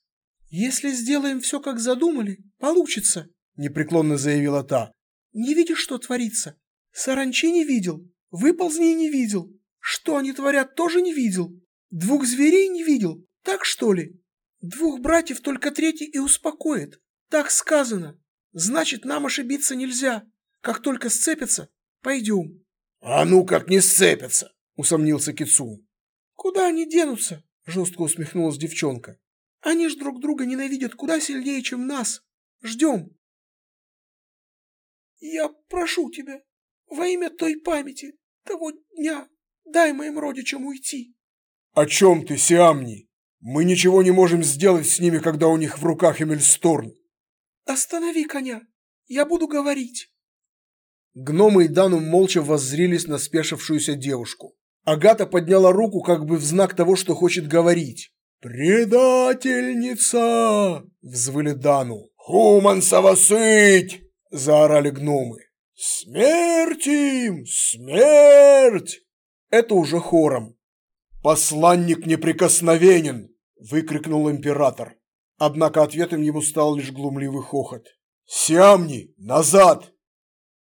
«Если сделаем все, как задумали, получится», – непреклонно заявила та. «Не видишь, что творится? Саранчи не видел, выползни не видел, что они творят, тоже не видел? Двух зверей не видел? Так что ли? Двух братьев только третий и успокоит. Так сказано. Значит, нам ошибиться нельзя. Как только сцепятся, пойдем. А ну как не сцепятся, усомнился Кицу. Куда они денутся? Жестко усмехнулась девчонка. Они ж друг друга ненавидят куда сильнее, чем нас. Ждем. Я прошу тебя, во имя той памяти, того дня, Дай моим родичам уйти. О чем ты, Сиамни? Мы ничего не можем сделать с ними, когда у них в руках Эмильсторн. Останови коня. Я буду говорить. Гномы и Дану молча воззрились на спешившуюся девушку. Агата подняла руку как бы в знак того, что хочет говорить. «Предательница!» – взвыли Дану. «Хумансова сыть!» – заорали гномы. «Смерть им! Смерть!» Это уже хором. «Посланник неприкосновенен!» – выкрикнул император. Однако ответом ему стал лишь глумливый хохот. «Сиамни! Назад!»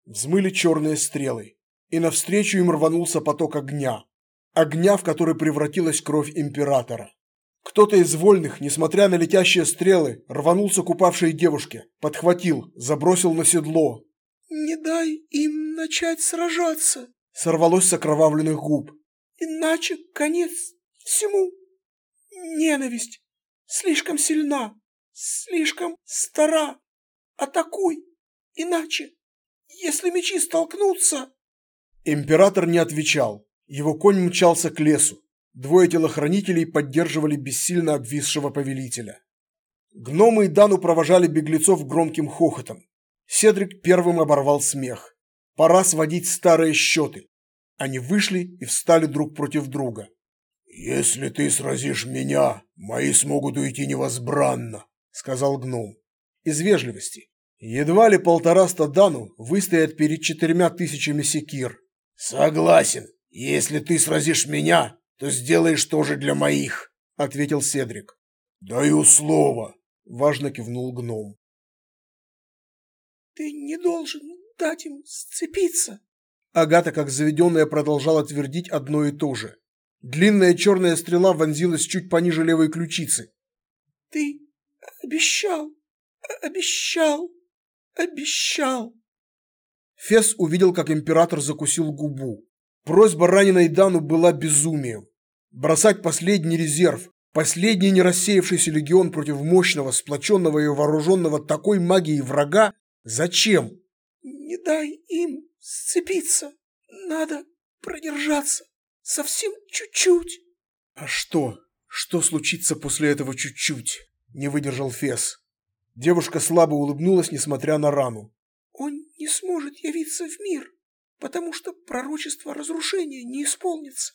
Взмыли черные стрелы, и навстречу им рванулся поток огня. Огня, в который превратилась кровь императора. Кто-то из вольных, несмотря на летящие стрелы, рванулся к упавшей девушке, подхватил, забросил на седло. «Не дай им начать сражаться!» Сорвалось с окровавленных губ. «Иначе конец всему! Ненависть слишком сильна, слишком стара! Атакуй! Иначе, если мечи столкнутся...» Император не отвечал. Его конь мчался к лесу. Двое телохранителей поддерживали бессильно обвисшего повелителя. Гномы и Дану провожали беглецов громким хохотом. Седрик первым оборвал смех. Пора сводить старые счеты. Они вышли и встали друг против друга. «Если ты сразишь меня, мои смогут уйти невозбранно», — сказал гном. Из вежливости. Едва ли полтораста Дану выстоят перед четырьмя тысячами секир. «Согласен. Если ты сразишь меня, то сделаешь то же для моих», — ответил Седрик. «Даю слово», — важно кивнул гном. «Ты не должен дать им сцепиться!» Агата, как заведенная, продолжала твердить одно и то же. Длинная черная стрела вонзилась чуть пониже левой ключицы. «Ты обещал, обещал, обещал!» Фес увидел, как император закусил губу. Просьба раненой Дану была безумием. Бросать последний резерв, последний не рассеявшийся легион против мощного, сплоченного и вооруженного такой магией врага Зачем? Не дай им сцепиться. Надо продержаться. Совсем чуть-чуть. А что? Что случится после этого чуть-чуть? Не выдержал Фес. Девушка слабо улыбнулась, несмотря на рану. Он не сможет явиться в мир, потому что пророчество разрушения не исполнится.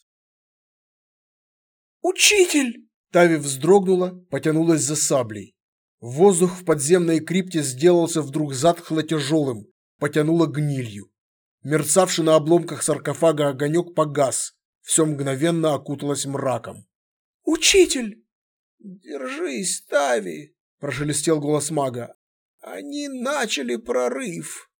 Учитель! Тави вздрогнула, потянулась за саблей. Воздух в подземной крипте сделался вдруг затхло тяжелым, потянуло гнилью. Мерцавший на обломках саркофага огонек погас, все мгновенно окуталось мраком. «Учитель!» «Держись, Тави!» – прошелестел голос мага. «Они начали прорыв!»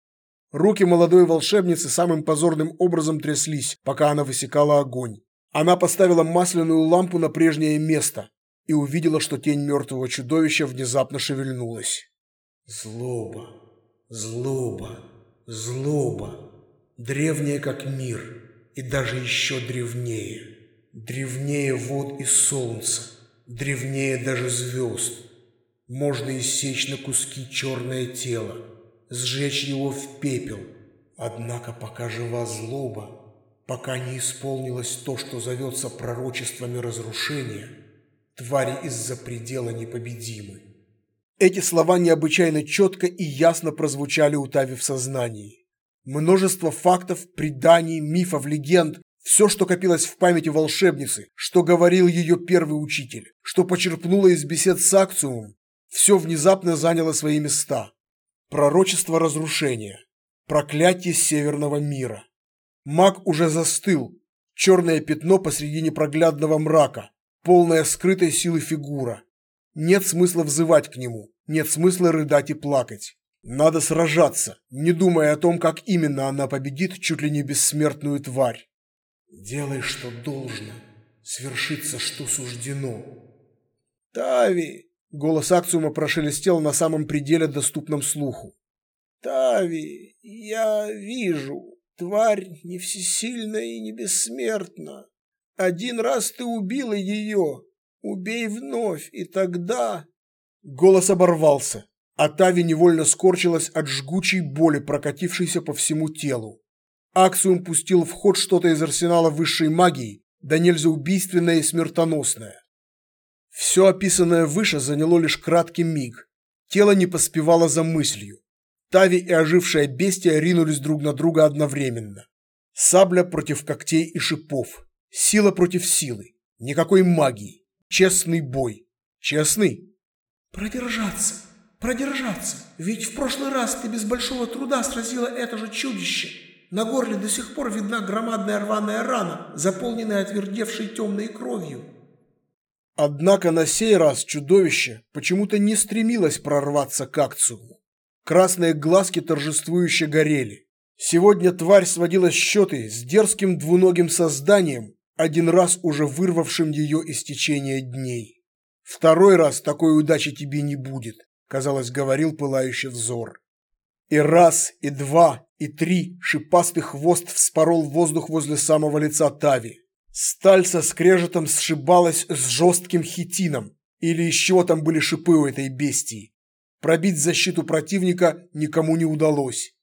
Руки молодой волшебницы самым позорным образом тряслись, пока она высекала огонь. Она поставила масляную лампу на прежнее место, и увидела, что тень мертвого чудовища внезапно шевельнулась. Злоба, злоба, злоба, древняя как мир и даже еще древнее. Древнее вод и солнца, древнее даже звезд. Можно иссечь на куски черное тело, сжечь его в пепел. Однако пока жива злоба, пока не исполнилось то, что зовется пророчествами разрушения – Твари из-за предела непобедимы. Эти слова необычайно четко и ясно прозвучали у Тави в сознании. Множество фактов, преданий, мифов, легенд, все, что копилось в памяти волшебницы, что говорил ее первый учитель, что почерпнуло из бесед с Акциумом, все внезапно заняло свои места. Пророчество разрушения, проклятие северного мира. Маг уже застыл, черное пятно посреди непроглядного мрака, полная скрытой силы фигура. Нет смысла взывать к нему, нет смысла рыдать и плакать. Надо сражаться, не думая о том, как именно она победит чуть ли не бессмертную тварь. Делай, что должно, свершится, что суждено. Тави! Голос Акциума прошелестел на самом пределе доступном слуху. Тави, я вижу, тварь не всесильна и не бессмертна. Один раз ты убила ее. Убей вновь, и тогда...» Голос оборвался, а Тави невольно скорчилась от жгучей боли, прокатившейся по всему телу. Аксиум пустил в ход что-то из арсенала высшей магии, да нельзя убийственное и смертоносное. Все описанное выше заняло лишь краткий миг. Тело не поспевало за мыслью. Тави и ожившая бестия ринулись друг на друга одновременно. Сабля против когтей и шипов Сила против силы. Никакой магии. Честный бой. Честный. Продержаться. Продержаться. Ведь в прошлый раз ты без большого труда сразила это же чудище. На горле до сих пор видна громадная рваная рана, заполненная отвердевшей темной кровью. Однако на сей раз чудовище почему-то не стремилось прорваться к акциуму. Красные глазки торжествующе горели. Сегодня тварь сводила счеты с дерзким двуногим созданием, один раз уже вырвавшим ее из течения дней. Второй раз такой удачи тебе не будет, казалось, говорил пылающий взор. И раз, и два, и три шипастый хвост вспорол воздух возле самого лица Тави. Сталь со скрежетом сшибалась с жестким хитином, или еще там были шипы у этой бестии. Пробить защиту противника никому не удалось.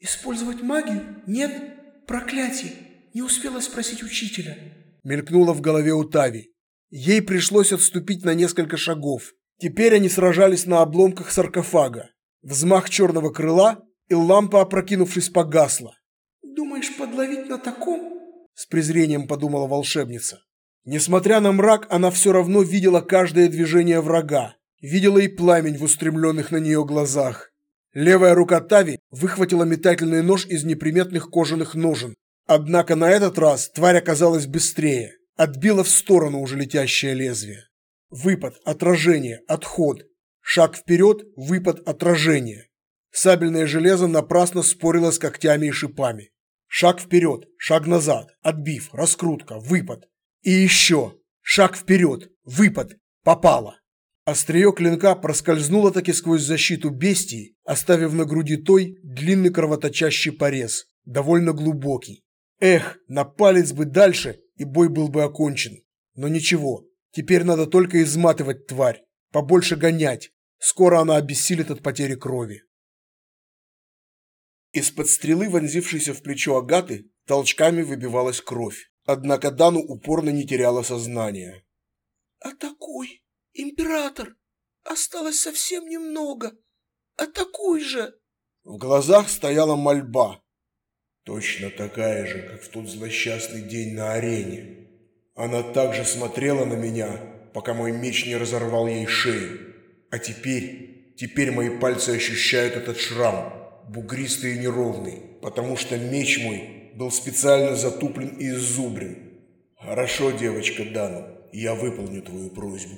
«Использовать магию? Нет? Проклятие! Не успела спросить учителя!» Мелькнуло в голове у Тави. Ей пришлось отступить на несколько шагов. Теперь они сражались на обломках саркофага. Взмах черного крыла, и лампа, опрокинувшись, погасла. «Думаешь, подловить на таком?» с презрением подумала волшебница. Несмотря на мрак, она все равно видела каждое движение врага, видела и пламень в устремленных на нее глазах. Левая рука Тави выхватила метательный нож из неприметных кожаных ножен. Однако на этот раз тварь оказалась быстрее, отбила в сторону уже летящее лезвие. Выпад, отражение, отход. Шаг вперед, выпад, отражение. Сабельное железо напрасно спорило с когтями и шипами. Шаг вперед, шаг назад, отбив, раскрутка, выпад. И еще. Шаг вперед, выпад, попало. Острие клинка проскользнуло таки сквозь защиту бестии, оставив на груди той длинный кровоточащий порез, довольно глубокий. Эх, на палец бы дальше, и бой был бы окончен. Но ничего, теперь надо только изматывать тварь, побольше гонять. Скоро она обессилит от потери крови. Из-под стрелы, вонзившейся в плечо Агаты, толчками выбивалась кровь. Однако Дану упорно не теряла сознание. «Атакуй, император! Осталось совсем немного! Атакуй же!» В глазах стояла мольба. Точно такая же, как в тот злосчастный день на арене. Она также смотрела на меня, пока мой меч не разорвал ей шею. А теперь, теперь мои пальцы ощущают этот шрам бугристый и неровный, потому что меч мой был специально затуплен и иззубрен. Хорошо, девочка Дану, я выполню твою просьбу.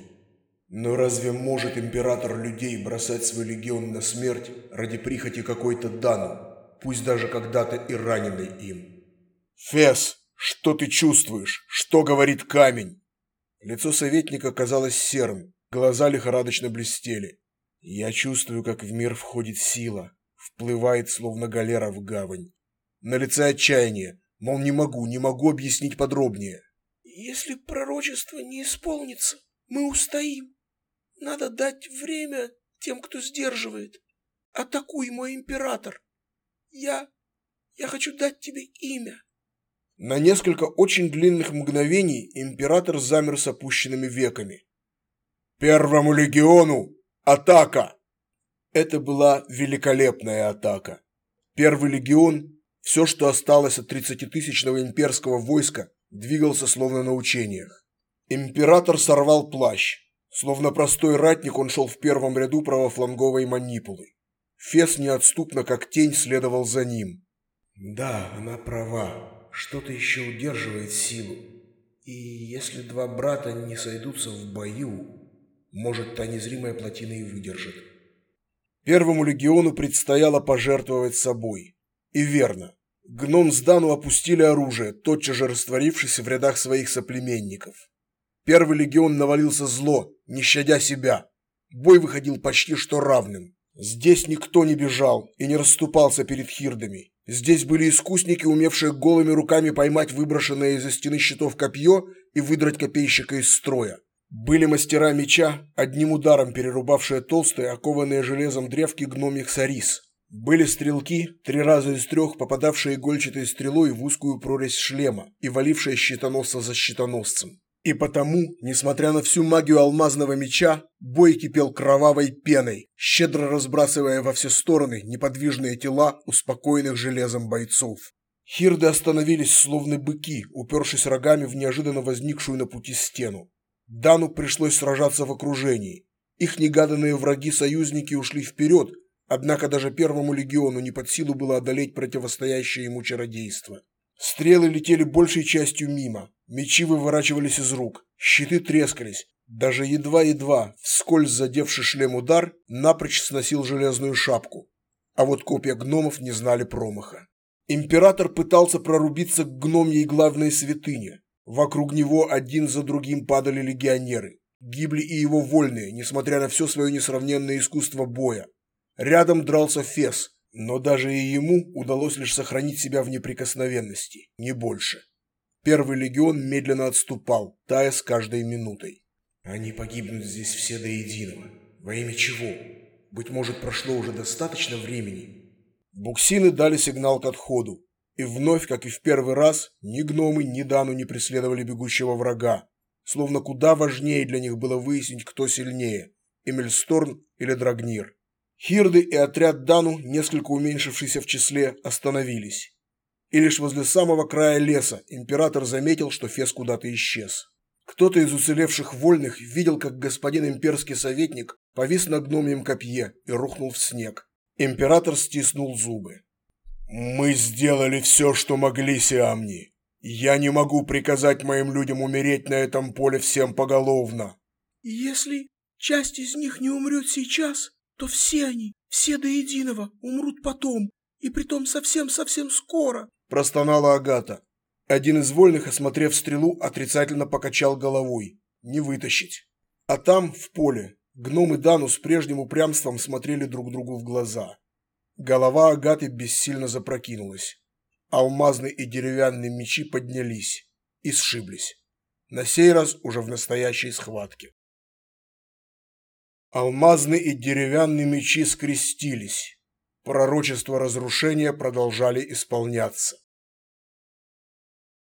Но разве может император людей бросать свой легион на смерть ради прихоти какой-то Дану, пусть даже когда-то и раненый им? Фес, что ты чувствуешь? Что говорит камень? Лицо советника казалось серым, глаза лихорадочно блестели. Я чувствую, как в мир входит сила, вплывает, словно галера в гавань. На лице отчаяние, мол, не могу, не могу объяснить подробнее. Если пророчество не исполнится, мы устоим. Надо дать время тем, кто сдерживает. Атакуй, мой император. Я... я хочу дать тебе имя. На несколько очень длинных мгновений император замер с опущенными веками. «Первому легиону! Атака!» Это была великолепная атака. Первый легион, все, что осталось от 30-тысячного имперского войска, двигался словно на учениях. Император сорвал плащ. Словно простой ратник он шел в первом ряду правофланговой манипулы. Фес неотступно, как тень, следовал за ним. Да, она права. Что-то еще удерживает силу. И если два брата не сойдутся в бою, может, та незримая плотина и выдержит. Первому легиону предстояло пожертвовать собой. И верно. Гном с Дану опустили оружие, тотчас же растворившись в рядах своих соплеменников. Первый легион навалился зло, не щадя себя. Бой выходил почти что равным. Здесь никто не бежал и не расступался перед хирдами. Здесь были искусники, умевшие голыми руками поймать выброшенное из-за стены щитов копье и выдрать копейщика из строя. Были мастера меча, одним ударом перерубавшие толстые, окованные железом древки гномих сарис. Были стрелки, три раза из трех попадавшие игольчатой стрелой в узкую прорезь шлема и валившие щитоносца за щитоносцем. И потому, несмотря на всю магию алмазного меча, бой кипел кровавой пеной, щедро разбрасывая во все стороны неподвижные тела успокоенных железом бойцов. Хирды остановились, словно быки, упершись рогами в неожиданно возникшую на пути стену. Дану пришлось сражаться в окружении. Их негаданные враги-союзники ушли вперед, однако даже первому легиону не под силу было одолеть противостоящее ему чародейство. Стрелы летели большей частью мимо, мечи выворачивались из рук, щиты трескались, даже едва-едва, вскользь задевший шлем удар, напрочь сносил железную шапку. А вот копья гномов не знали промаха. Император пытался прорубиться к гномьей главной святыне. Вокруг него один за другим падали легионеры. Гибли и его вольные, несмотря на все свое несравненное искусство боя. Рядом дрался Фес, но даже и ему удалось лишь сохранить себя в неприкосновенности, не больше. Первый легион медленно отступал, тая с каждой минутой. Они погибнут здесь все до единого. Во имя чего? Быть может, прошло уже достаточно времени. Буксины дали сигнал к отходу. И вновь, как и в первый раз, ни гномы, ни Дану не преследовали бегущего врага. Словно куда важнее для них было выяснить, кто сильнее – Эмильсторн или Драгнир. Хирды и отряд Дану, несколько уменьшившийся в числе, остановились. И лишь возле самого края леса император заметил, что Фес куда-то исчез. Кто-то из уцелевших вольных видел, как господин имперский советник повис на гномьем копье и рухнул в снег. Император стиснул зубы. «Мы сделали все, что могли, Сиамни. Я не могу приказать моим людям умереть на этом поле всем поголовно». «Если часть из них не умрет сейчас, то все они, все до единого, умрут потом, и притом совсем-совсем скоро», простонала Агата. Один из вольных, осмотрев стрелу, отрицательно покачал головой. Не вытащить. А там, в поле, гном и Дану с прежним упрямством смотрели друг другу в глаза. Голова Агаты бессильно запрокинулась. Алмазные и деревянные мечи поднялись и сшиблись. На сей раз уже в настоящей схватке. Алмазные и деревянные мечи скрестились. Пророчества разрушения продолжали исполняться.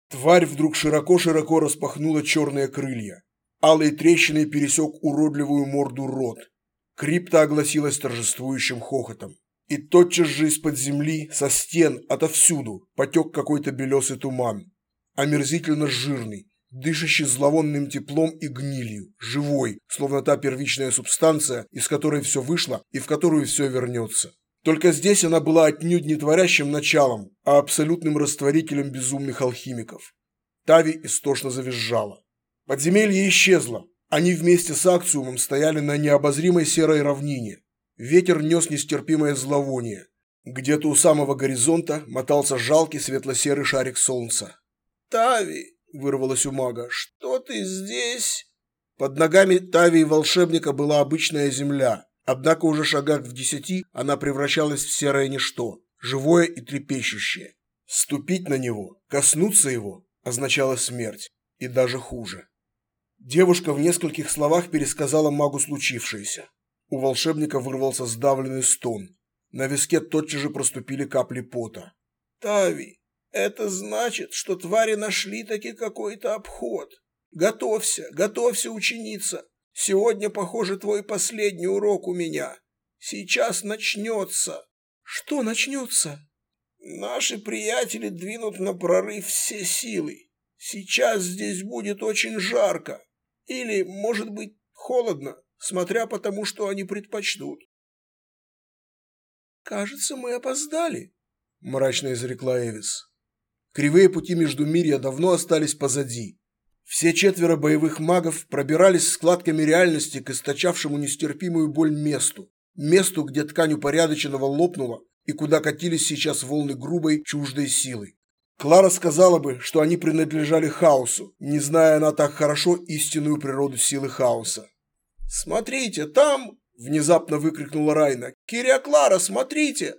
Тварь вдруг широко-широко распахнула черные крылья. Алой трещиной пересек уродливую морду рот. Крипта огласилась торжествующим хохотом. И тотчас же из-под земли, со стен, отовсюду, потек какой-то белесый туман. Омерзительно жирный, дышащий зловонным теплом и гнилью, живой, словно та первичная субстанция, из которой все вышло и в которую все вернется. Только здесь она была отнюдь не творящим началом, а абсолютным растворителем безумных алхимиков. Тави истошно завизжала. Подземелье исчезло. Они вместе с Акциумом стояли на необозримой серой равнине. Ветер нес нестерпимое зловоние. Где-то у самого горизонта мотался жалкий светло-серый шарик солнца. «Тави!» – вырвалось у мага. «Что ты здесь?» Под ногами Тави и волшебника была обычная земля, Однако уже шагах в десяти она превращалась в серое ничто, живое и трепещущее. Ступить на него, коснуться его, означало смерть, и даже хуже. Девушка в нескольких словах пересказала магу случившееся. У волшебника вырвался сдавленный стон. На виске тотчас же проступили капли пота. «Тави, это значит, что твари нашли таки какой-то обход. Готовься, готовься, ученица. Сегодня, похоже, твой последний урок у меня. Сейчас начнется. Что начнется? Наши приятели двинут на прорыв все силы. Сейчас здесь будет очень жарко. Или, может быть, холодно, смотря по тому, что они предпочтут. «Кажется, мы опоздали», — мрачно изрекла Эвис. Кривые пути между мирья давно остались позади. Все четверо боевых магов пробирались складками реальности к источавшему нестерпимую боль месту. Месту, где ткань упорядоченного лопнула и куда катились сейчас волны грубой, чуждой силы. Клара сказала бы, что они принадлежали хаосу, не зная она так хорошо истинную природу силы хаоса. «Смотрите, там!» – внезапно выкрикнула Райна. «Кирия Клара, смотрите!»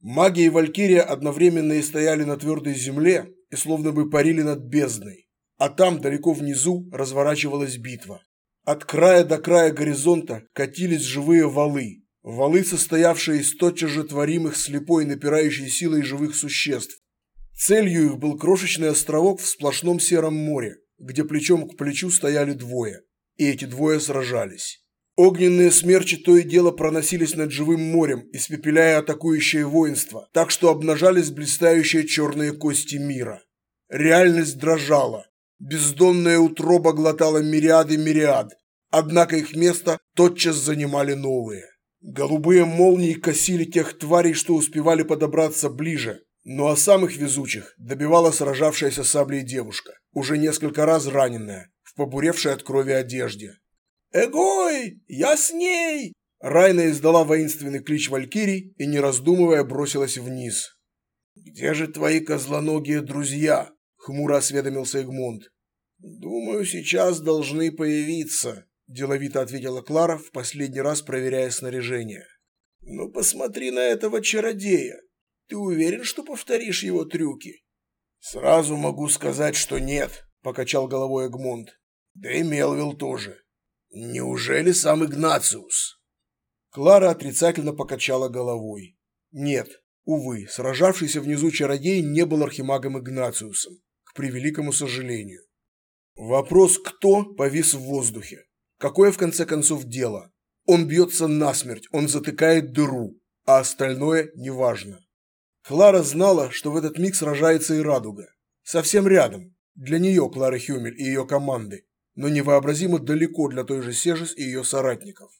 Маги и Валькирия одновременно и стояли на твердой земле и словно бы парили над бездной а там, далеко внизу, разворачивалась битва. От края до края горизонта катились живые валы, валы, состоявшие из тотчас же творимых слепой напирающей силой живых существ. Целью их был крошечный островок в сплошном сером море, где плечом к плечу стояли двое, и эти двое сражались. Огненные смерчи то и дело проносились над живым морем, испепеляя атакующее воинство, так что обнажались блистающие черные кости мира. Реальность дрожала. Бездонная утроба глотала мириады мириад, однако их место тотчас занимали новые. Голубые молнии косили тех тварей, что успевали подобраться ближе, ну а самых везучих добивала сражавшаяся саблей девушка, уже несколько раз раненная, в побуревшей от крови одежде. «Эгой! Я с ней!» Райна издала воинственный клич Валькирий и, не раздумывая, бросилась вниз. «Где же твои козлоногие друзья?» — хмуро осведомился Эгмунд. «Думаю, сейчас должны появиться», — деловито ответила Клара, в последний раз проверяя снаряжение. «Ну, посмотри на этого чародея. Ты уверен, что повторишь его трюки?» «Сразу могу сказать, что нет», — покачал головой Эгмунд. «Да и Мелвилл тоже. Неужели сам Игнациус?» Клара отрицательно покачала головой. «Нет, увы, сражавшийся внизу чародей не был архимагом Игнациусом, к превеликому сожалению. Вопрос «кто» повис в воздухе. Какое в конце концов дело? Он бьется насмерть, он затыкает дыру, а остальное неважно. Клара знала, что в этот миг сражается и Радуга. Совсем рядом. Для нее, Клары Хюмель и ее команды. Но невообразимо далеко для той же Сежес и ее соратников.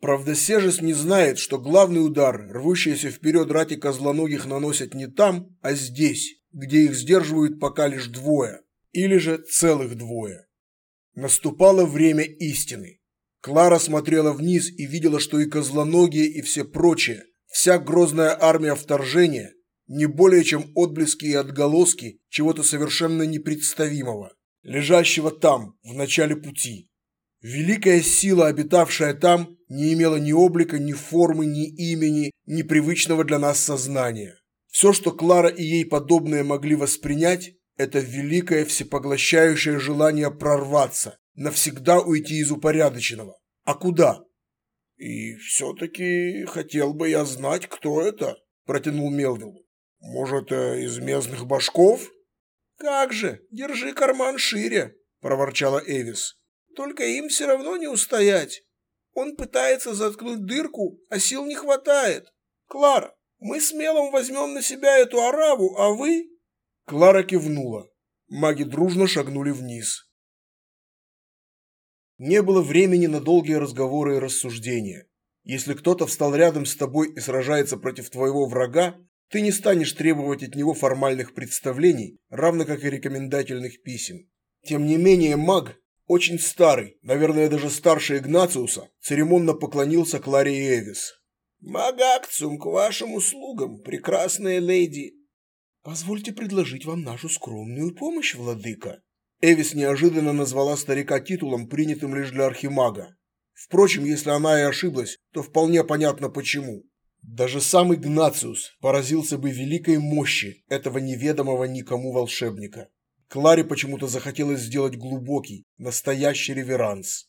Правда, Сежес не знает, что главный удар, рвущиеся вперед рати козлоногих наносят не там, а здесь, где их сдерживают пока лишь двое. Или же целых двое. Наступало время истины. Клара смотрела вниз и видела, что и козлоногие, и все прочие, вся грозная армия вторжения не более чем отблески и отголоски чего-то совершенно непредставимого, лежащего там, в начале пути. Великая сила, обитавшая там, не имела ни облика, ни формы, ни имени, ни привычного для нас сознания. Все, что Клара и ей подобные могли воспринять, это великое всепоглощающее желание прорваться, навсегда уйти из упорядоченного. А куда? И все-таки хотел бы я знать, кто это, протянул Мелвилл. «Может, э, из местных башков?» «Как же, держи карман шире», – проворчала Эвис. «Только им все равно не устоять. Он пытается заткнуть дырку, а сил не хватает. Клара, мы смелым возьмем на себя эту ораву, а вы...» Клара кивнула. Маги дружно шагнули вниз. Не было времени на долгие разговоры и рассуждения. Если кто-то встал рядом с тобой и сражается против твоего врага, ты не станешь требовать от него формальных представлений, равно как и рекомендательных писем. Тем не менее маг, очень старый, наверное, даже старше Игнациуса, церемонно поклонился Кларе и Эвис. «Магакцум к вашим услугам, прекрасная леди!» «Позвольте предложить вам нашу скромную помощь, владыка!» Эвис неожиданно назвала старика титулом, принятым лишь для архимага. Впрочем, если она и ошиблась, то вполне понятно почему. Даже сам Игнациус поразился бы великой мощи этого неведомого никому волшебника. Кларе почему-то захотелось сделать глубокий, настоящий реверанс.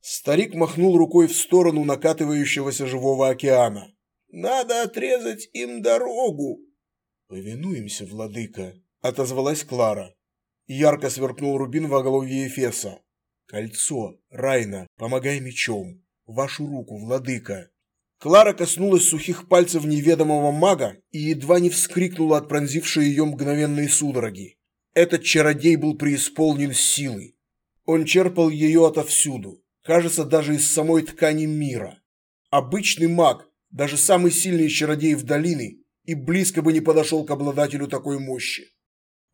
Старик махнул рукой в сторону накатывающегося живого океана. «Надо отрезать им дорогу!» «Повинуемся, владыка!» – отозвалась Клара. Ярко сверкнул рубин в оголовье Эфеса. «Кольцо, Райна, помогай мечом! Вашу руку, владыка!» Клара коснулась сухих пальцев неведомого мага и едва не вскрикнула от пронзившей ее мгновенной судороги. Этот чародей был преисполнен силой. Он черпал ее отовсюду, кажется, даже из самой ткани мира. Обычный маг, даже самый сильный чародей в долине, и близко бы не подошел к обладателю такой мощи.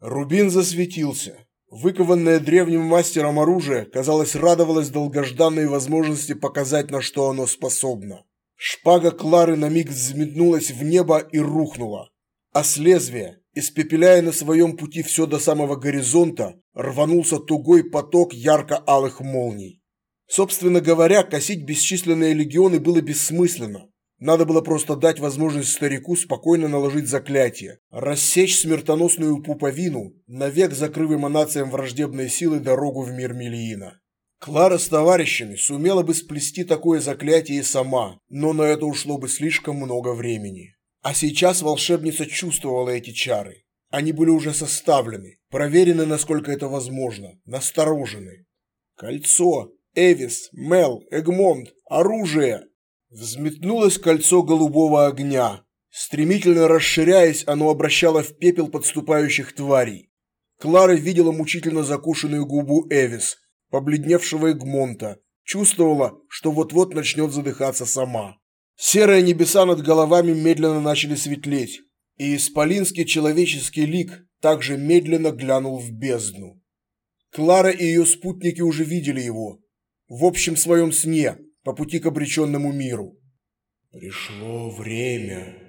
Рубин засветился. Выкованное древним мастером оружие, казалось, радовалось долгожданной возможности показать, на что оно способно. Шпага Клары на миг взметнулась в небо и рухнула. А с лезвия, испепеляя на своем пути все до самого горизонта, рванулся тугой поток ярко-алых молний. Собственно говоря, косить бесчисленные легионы было бессмысленно. Надо было просто дать возможность старику спокойно наложить заклятие, рассечь смертоносную пуповину, навек закрыв эманациям враждебной силы дорогу в мир Мельина. Клара с товарищами сумела бы сплести такое заклятие сама, но на это ушло бы слишком много времени. А сейчас волшебница чувствовала эти чары. Они были уже составлены, проверены, насколько это возможно, насторожены. Кольцо, Эвис, Мел, Эгмонд, Оружие! Взметнулось кольцо голубого огня. Стремительно расширяясь, оно обращало в пепел подступающих тварей. Клара видела мучительно закушенную губу Эвис, побледневшего Эгмонта, чувствовала, что вот-вот начнет задыхаться сама. Серые небеса над головами медленно начали светлеть, и исполинский человеческий лик также медленно глянул в бездну. Клара и ее спутники уже видели его, в общем своем сне, по пути к обреченному миру. «Пришло время»,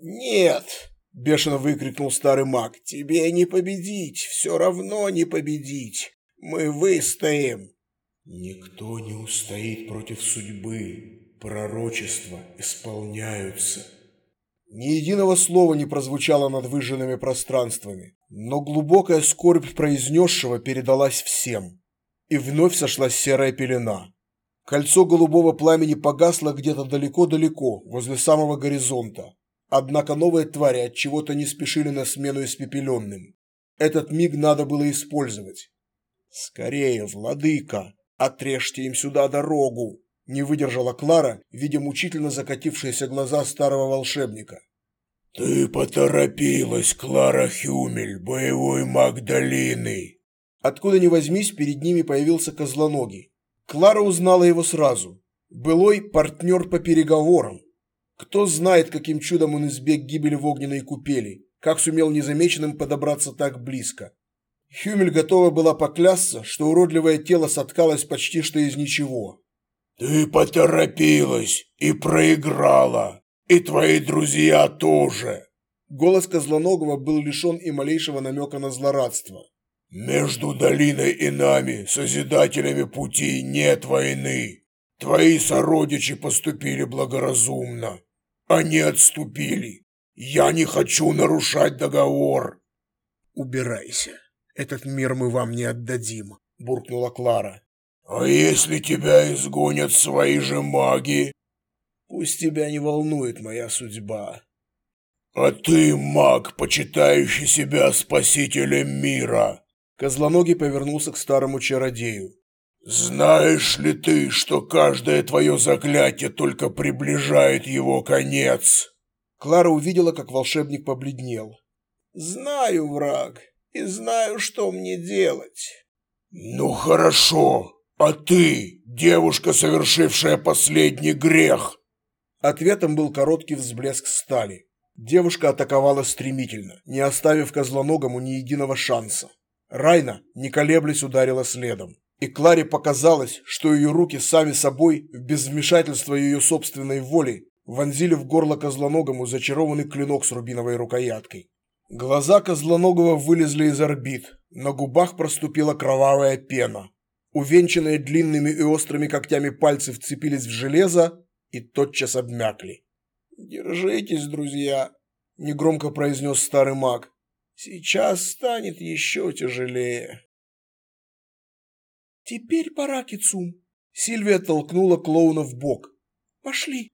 «Нет!» – бешено выкрикнул старый маг. «Тебе не победить, все равно не победить. Мы выстоим!» «Никто не устоит против судьбы. Пророчества исполняются». Ни единого слова не прозвучало над выжженными пространствами, но глубокая скорбь произнесшего передалась всем. И вновь сошлась серая пелена. Кольцо голубого пламени погасло где-то далеко-далеко, возле самого горизонта. Однако новые твари от чего-то не спешили на смену испепеленным. Этот миг надо было использовать. Скорее, владыка, отрежьте им сюда дорогу, не выдержала Клара, видя мучительно закатившиеся глаза старого волшебника. Ты поторопилась, Клара Хюмель, боевой маг долины. Откуда ни возьмись, перед ними появился Козлоногий. Клара узнала его сразу. Былой партнер по переговорам. Кто знает, каким чудом он избег гибели в огненной купели, как сумел незамеченным подобраться так близко. Хюмель готова была поклясться, что уродливое тело соткалось почти что из ничего. «Ты поторопилась и проиграла, и твои друзья тоже!» Голос Козлоногого был лишен и малейшего намека на злорадство. «Между долиной и нами, созидателями пути, нет войны. Твои сородичи поступили благоразумно. Они отступили. Я не хочу нарушать договор. Убирайся. Этот мир мы вам не отдадим, буркнула Клара. А если тебя изгонят свои же маги? Пусть тебя не волнует моя судьба. А ты маг, почитающий себя спасителем мира. Козлоногий повернулся к старому чародею. «Знаешь ли ты, что каждое твое заклятие только приближает его конец?» Клара увидела, как волшебник побледнел. «Знаю, враг, и знаю, что мне делать». «Ну хорошо, а ты, девушка, совершившая последний грех?» Ответом был короткий взблеск стали. Девушка атаковала стремительно, не оставив козлоногому ни единого шанса. Райна, не колеблясь, ударила следом и Кларе показалось, что ее руки сами собой, без вмешательства ее собственной воли, вонзили в горло козлоногому зачарованный клинок с рубиновой рукояткой. Глаза козлоногого вылезли из орбит, на губах проступила кровавая пена. Увенчанные длинными и острыми когтями пальцы вцепились в железо и тотчас обмякли. «Держитесь, друзья», – негромко произнес старый маг. «Сейчас станет еще тяжелее». «Теперь пора, Кицум!» Сильвия толкнула клоуна в бок. «Пошли!»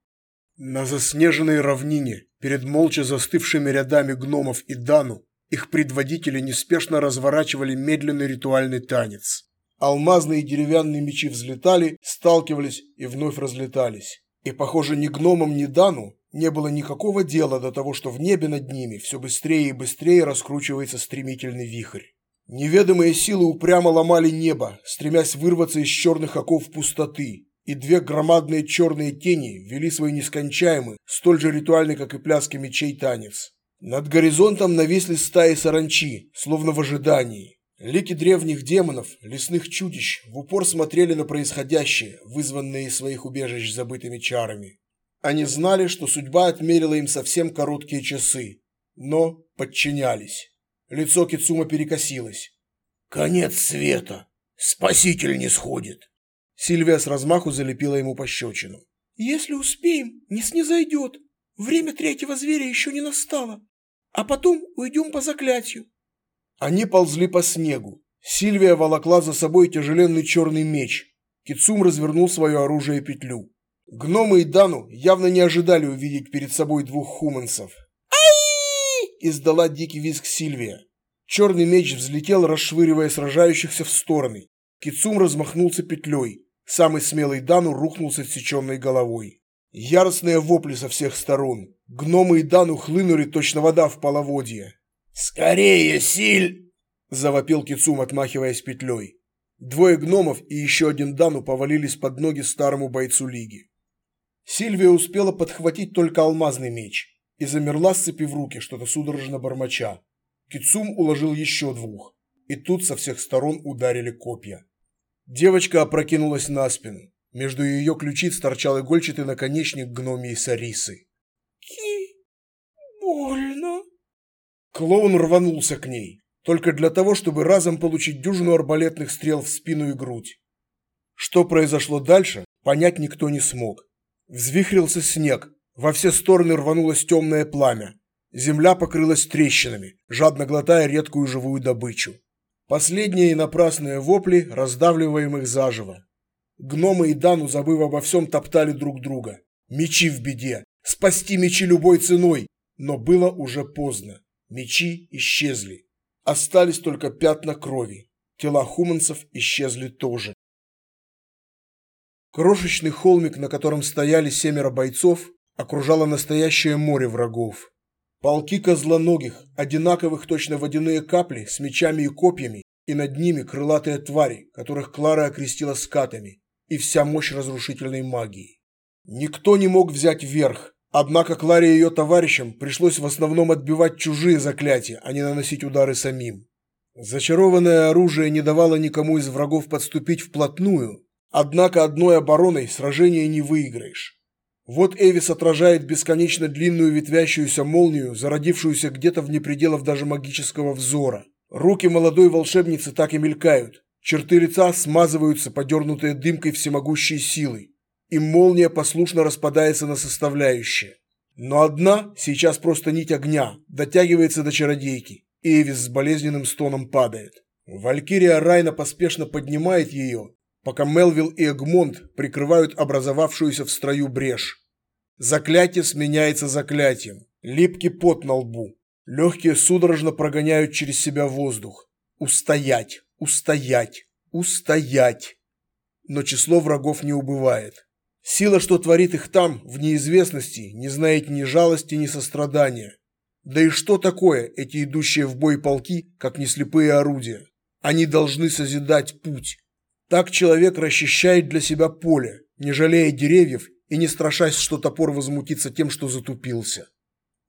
На заснеженной равнине, перед молча застывшими рядами гномов и Дану, их предводители неспешно разворачивали медленный ритуальный танец. Алмазные и деревянные мечи взлетали, сталкивались и вновь разлетались. И, похоже, ни гномам, ни Дану не было никакого дела до того, что в небе над ними все быстрее и быстрее раскручивается стремительный вихрь. Неведомые силы упрямо ломали небо, стремясь вырваться из черных оков пустоты, и две громадные черные тени вели свой нескончаемый, столь же ритуальный, как и пляски мечей, танец. Над горизонтом нависли стаи саранчи, словно в ожидании. Лики древних демонов, лесных чудищ, в упор смотрели на происходящее, вызванное из своих убежищ забытыми чарами. Они знали, что судьба отмерила им совсем короткие часы, но подчинялись. Лицо Кицума перекосилось. «Конец света! Спаситель не сходит!» Сильвия с размаху залепила ему пощечину. «Если успеем, не снизойдет. Время третьего зверя еще не настало. А потом уйдем по заклятию». Они ползли по снегу. Сильвия волокла за собой тяжеленный черный меч. Кицум развернул свое оружие петлю. Гномы и Дану явно не ожидали увидеть перед собой двух хуманцев издала дикий визг Сильвия. Черный меч взлетел, расшвыривая сражающихся в стороны. Кицум размахнулся петлей. Самый смелый Дану рухнул с отсеченной головой. Яростные вопли со всех сторон. Гномы и Дану хлынули точно вода в половодье. «Скорее, Силь!» – завопил Кицум, отмахиваясь петлей. Двое гномов и еще один Дану повалились под ноги старому бойцу Лиги. Сильвия успела подхватить только алмазный меч и замерла, сцепив руки, что-то судорожно бормоча. Кицум уложил еще двух, и тут со всех сторон ударили копья. Девочка опрокинулась на спину. Между ее ключиц торчал игольчатый наконечник гномии Сарисы. «Ки... больно...» Клоун рванулся к ней, только для того, чтобы разом получить дюжину арбалетных стрел в спину и грудь. Что произошло дальше, понять никто не смог. Взвихрился снег, во все стороны рванулось темное пламя. Земля покрылась трещинами, жадно глотая редкую живую добычу. Последние напрасные вопли, раздавливаемых заживо. Гномы и Дану, забыв обо всем, топтали друг друга. Мечи в беде. Спасти мечи любой ценой. Но было уже поздно. Мечи исчезли. Остались только пятна крови. Тела хуманцев исчезли тоже. Крошечный холмик, на котором стояли семеро бойцов, окружало настоящее море врагов. Полки козлоногих, одинаковых точно водяные капли, с мечами и копьями, и над ними крылатые твари, которых Клара окрестила скатами, и вся мощь разрушительной магии. Никто не мог взять верх, однако Кларе и ее товарищам пришлось в основном отбивать чужие заклятия, а не наносить удары самим. Зачарованное оружие не давало никому из врагов подступить вплотную, однако одной обороной сражение не выиграешь. Вот Эвис отражает бесконечно длинную ветвящуюся молнию, зародившуюся где-то вне пределов даже магического взора. Руки молодой волшебницы так и мелькают. Черты лица смазываются, подернутые дымкой всемогущей силой. И молния послушно распадается на составляющие. Но одна, сейчас просто нить огня, дотягивается до чародейки. Эвис с болезненным стоном падает. Валькирия Райна поспешно поднимает ее, пока Мелвилл и Эгмонт прикрывают образовавшуюся в строю брешь. Заклятие сменяется заклятием. Липкий пот на лбу. Легкие судорожно прогоняют через себя воздух. Устоять, устоять, устоять. Но число врагов не убывает. Сила, что творит их там, в неизвестности, не знает ни жалости, ни сострадания. Да и что такое эти идущие в бой полки, как не слепые орудия? Они должны созидать путь, так человек расчищает для себя поле, не жалея деревьев и не страшась, что топор возмутится тем, что затупился.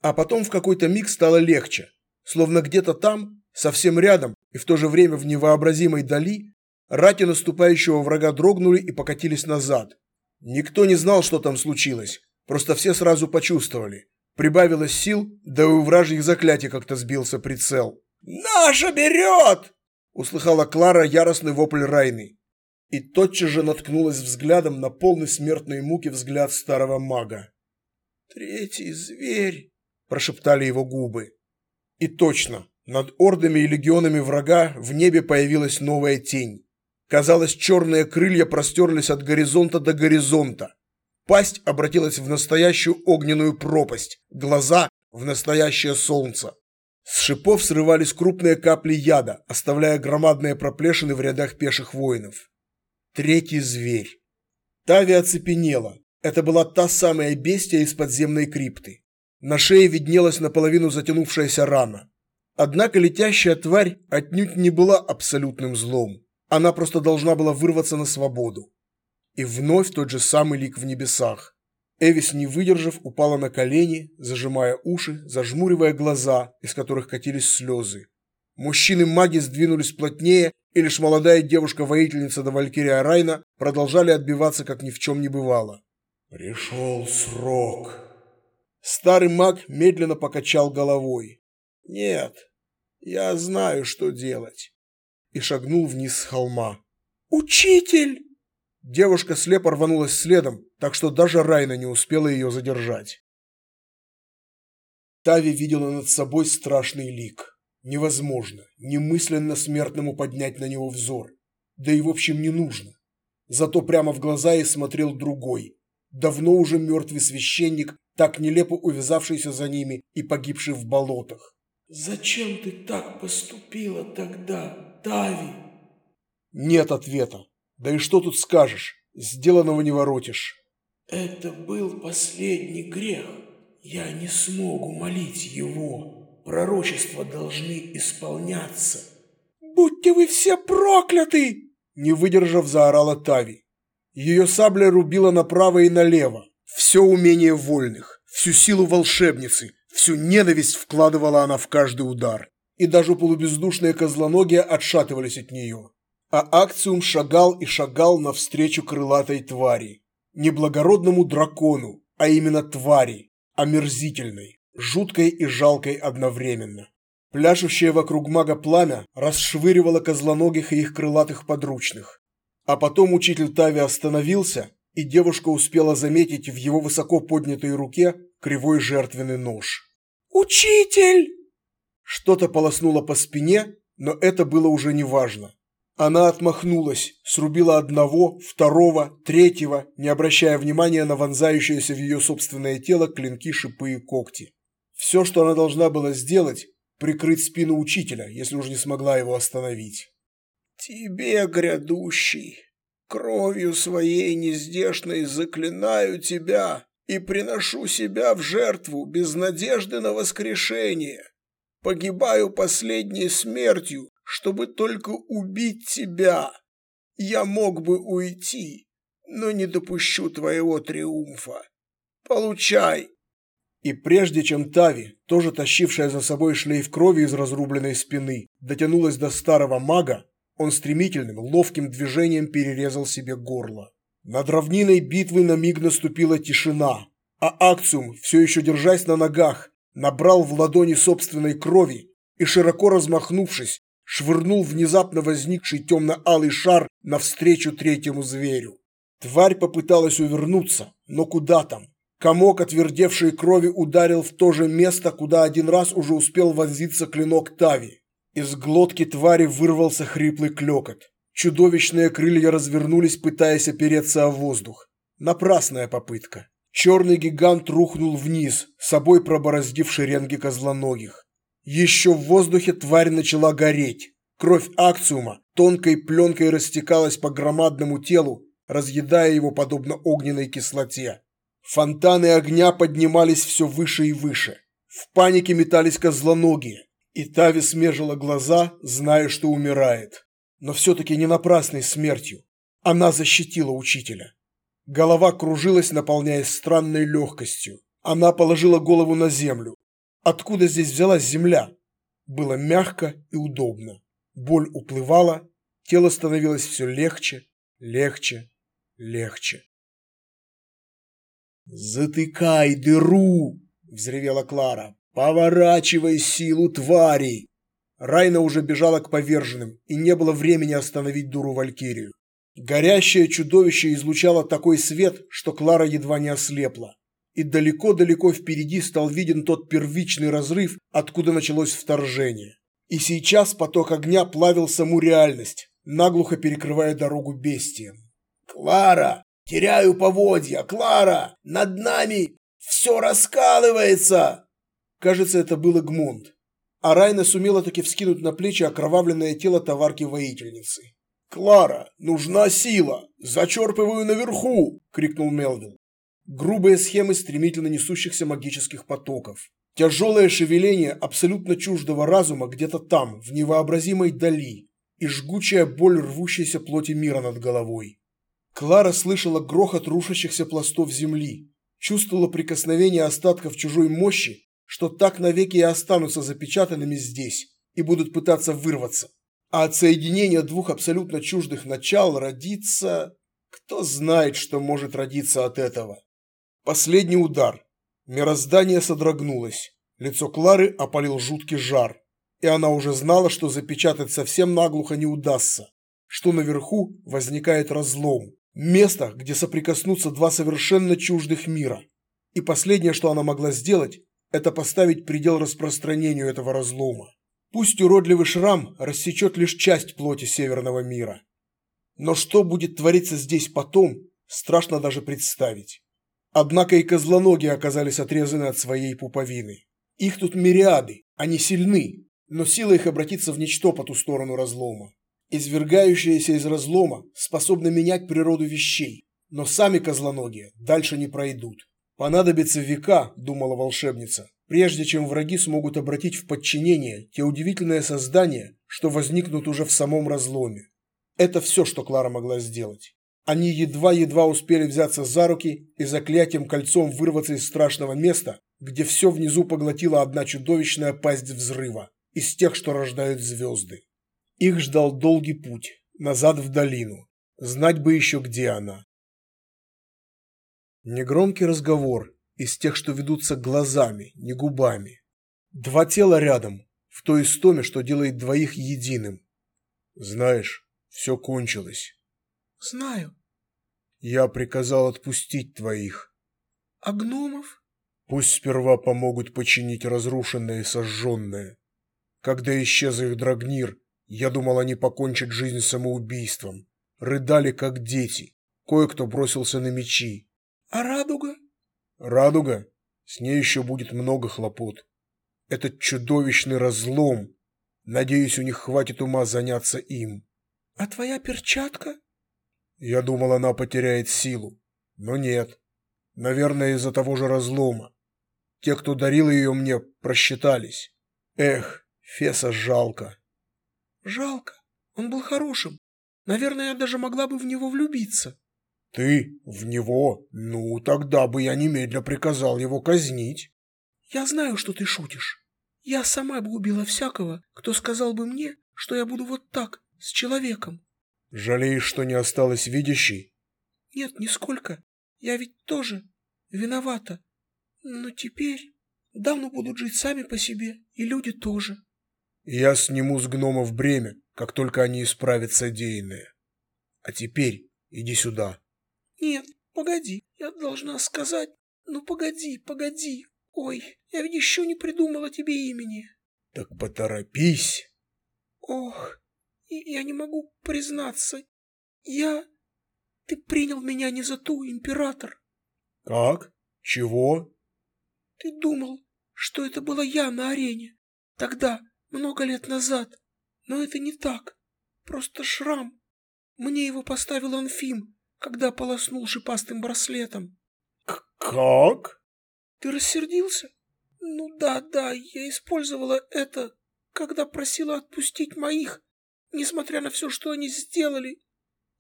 А потом в какой-то миг стало легче, словно где-то там, совсем рядом и в то же время в невообразимой дали, рати наступающего врага дрогнули и покатились назад. Никто не знал, что там случилось, просто все сразу почувствовали. Прибавилось сил, да и у вражьих заклятий как-то сбился прицел. «Наша берет!» – услыхала Клара яростный вопль Райны и тотчас же наткнулась взглядом на полный смертной муки взгляд старого мага. «Третий зверь!» – прошептали его губы. И точно, над ордами и легионами врага в небе появилась новая тень. Казалось, черные крылья простерлись от горизонта до горизонта. Пасть обратилась в настоящую огненную пропасть, глаза – в настоящее солнце. С шипов срывались крупные капли яда, оставляя громадные проплешины в рядах пеших воинов. Третий зверь. Тави оцепенела. Это была та самая бестия из подземной крипты. На шее виднелась наполовину затянувшаяся рана. Однако летящая тварь отнюдь не была абсолютным злом. Она просто должна была вырваться на свободу. И вновь тот же самый лик в небесах. Эвис, не выдержав, упала на колени, зажимая уши, зажмуривая глаза, из которых катились слезы. Мужчины-маги сдвинулись плотнее и лишь молодая девушка-воительница до Валькирия Райна продолжали отбиваться, как ни в чем не бывало. «Пришел срок». Старый маг медленно покачал головой. «Нет, я знаю, что делать». И шагнул вниз с холма. «Учитель!» Девушка слепо рванулась следом, так что даже Райна не успела ее задержать. Тави видела над собой страшный лик. Невозможно, немысленно смертному поднять на него взор. Да и в общем не нужно. Зато прямо в глаза и смотрел другой, давно уже мертвый священник, так нелепо увязавшийся за ними и погибший в болотах. «Зачем ты так поступила тогда, Тави?» Нет ответа. Да и что тут скажешь? сделанного не воротишь. Это был последний грех. Я не смогу молить его. Пророчества должны исполняться. «Будьте вы все прокляты!» Не выдержав, заорала Тави. Ее сабля рубила направо и налево. Все умение вольных, всю силу волшебницы, всю ненависть вкладывала она в каждый удар. И даже полубездушные козлоногие отшатывались от нее. А Акциум шагал и шагал навстречу крылатой твари. Не благородному дракону, а именно твари, омерзительной, жуткой и жалкой одновременно. Пляшущее вокруг мага пламя расшвыривало козлоногих и их крылатых подручных. А потом учитель Тави остановился, и девушка успела заметить в его высоко поднятой руке кривой жертвенный нож. «Учитель!» Что-то полоснуло по спине, но это было уже неважно. Она отмахнулась, срубила одного, второго, третьего, не обращая внимания на вонзающиеся в ее собственное тело клинки, шипы и когти. Все, что она должна была сделать, прикрыть спину учителя, если уж не смогла его остановить. «Тебе, грядущий, кровью своей нездешной заклинаю тебя и приношу себя в жертву без надежды на воскрешение. Погибаю последней смертью, чтобы только убить тебя. Я мог бы уйти, но не допущу твоего триумфа. Получай!» И прежде чем Тави, тоже тащившая за собой шлейф крови из разрубленной спины, дотянулась до старого мага, он стремительным, ловким движением перерезал себе горло. Над равниной битвы на миг наступила тишина, а Акциум, все еще держась на ногах, набрал в ладони собственной крови и, широко размахнувшись, швырнул внезапно возникший темно-алый шар навстречу третьему зверю. Тварь попыталась увернуться, но куда там? Комок отвердевшей крови ударил в то же место, куда один раз уже успел вонзиться клинок Тави. Из глотки твари вырвался хриплый клёкот. Чудовищные крылья развернулись, пытаясь опереться о воздух. Напрасная попытка. Черный гигант рухнул вниз, собой пробороздив шеренги козлоногих. Еще в воздухе тварь начала гореть. Кровь акциума тонкой пленкой растекалась по громадному телу, разъедая его подобно огненной кислоте. Фонтаны огня поднимались все выше и выше. В панике метались козлоногие. И Тави смежила глаза, зная, что умирает. Но все-таки не напрасной смертью. Она защитила учителя. Голова кружилась, наполняясь странной легкостью. Она положила голову на землю. Откуда здесь взялась земля? Было мягко и удобно. Боль уплывала, тело становилось все легче, легче, легче. «Затыкай дыру!» – взревела Клара. «Поворачивай силу тварей!» Райна уже бежала к поверженным, и не было времени остановить дуру Валькирию. Горящее чудовище излучало такой свет, что Клара едва не ослепла. И далеко-далеко впереди стал виден тот первичный разрыв, откуда началось вторжение. И сейчас поток огня плавил саму реальность, наглухо перекрывая дорогу бестиям. «Клара! Теряю поводья! Клара! Над нами все раскалывается!» Кажется, это был Эгмонт. А Райна сумела таки вскинуть на плечи окровавленное тело товарки-воительницы. «Клара, нужна сила! Зачерпываю наверху!» – крикнул Мелвилл. Грубые схемы стремительно несущихся магических потоков. Тяжелое шевеление абсолютно чуждого разума где-то там, в невообразимой дали, и жгучая боль рвущейся плоти мира над головой. Клара слышала грохот рушащихся пластов земли, чувствовала прикосновение остатков чужой мощи что так навеки и останутся запечатанными здесь и будут пытаться вырваться. А от соединения двух абсолютно чуждых начал родится... Кто знает, что может родиться от этого. Последний удар. Мироздание содрогнулось. Лицо Клары опалил жуткий жар. И она уже знала, что запечатать совсем наглухо не удастся. Что наверху возникает разлом. Место, где соприкоснутся два совершенно чуждых мира. И последнее, что она могла сделать, это поставить предел распространению этого разлома. Пусть уродливый шрам рассечет лишь часть плоти северного мира. Но что будет твориться здесь потом, страшно даже представить. Однако и козлоногие оказались отрезаны от своей пуповины. Их тут мириады, они сильны, но сила их обратиться в ничто по ту сторону разлома. Извергающаяся из разлома способна менять природу вещей, Но сами козлоногие дальше не пройдут. Понадобится века, думала волшебница, прежде чем враги смогут обратить в подчинение те удивительные создания, что возникнут уже в самом разломе. Это все, что Клара могла сделать. Они едва-едва успели взяться за руки и заклятием кольцом вырваться из страшного места, где все внизу поглотила одна чудовищная пасть взрыва, из тех, что рождают звезды. Их ждал долгий путь, назад в долину. Знать бы еще, где она. Негромкий разговор, из тех, что ведутся глазами, не губами. Два тела рядом, в той истоме, что делает двоих единым. Знаешь, все кончилось. Знаю. Я приказал отпустить твоих. А гномов? Пусть сперва помогут починить разрушенное и сожженное. Когда исчез их драгнир, я думал, они покончат жизнь самоубийством. Рыдали, как дети. Кое-кто бросился на мечи. А радуга? Радуга? С ней еще будет много хлопот. Этот чудовищный разлом. Надеюсь, у них хватит ума заняться им. А твоя перчатка? Я думал, она потеряет силу. Но нет. Наверное, из-за того же разлома. Те, кто дарил ее мне, просчитались. Эх, Феса жалко. Жалко. Он был хорошим. Наверное, я даже могла бы в него влюбиться. Ты? В него? Ну, тогда бы я немедля приказал его казнить. Я знаю, что ты шутишь. Я сама бы убила всякого, кто сказал бы мне, что я буду вот так, с человеком. Жалеешь, что не осталось видящей? Нет, нисколько. Я ведь тоже виновата. Но теперь давно будут жить сами по себе, и люди тоже. Я сниму с гномов бремя, как только они исправят содеянное. А теперь иди сюда. Нет, погоди, я должна сказать... Ну погоди, погоди. Ой, я ведь еще не придумала тебе имени. Так поторопись. Ох, я не могу признаться. Я... Ты принял меня не за ту, император. Как? Чего? Ты думал, что это была я на арене. Тогда, много лет назад. Но это не так. Просто шрам. Мне его поставил Анфим, когда полоснул шипастым браслетом. К как? Ты рассердился? Ну да, да, я использовала это, когда просила отпустить моих, несмотря на все, что они сделали.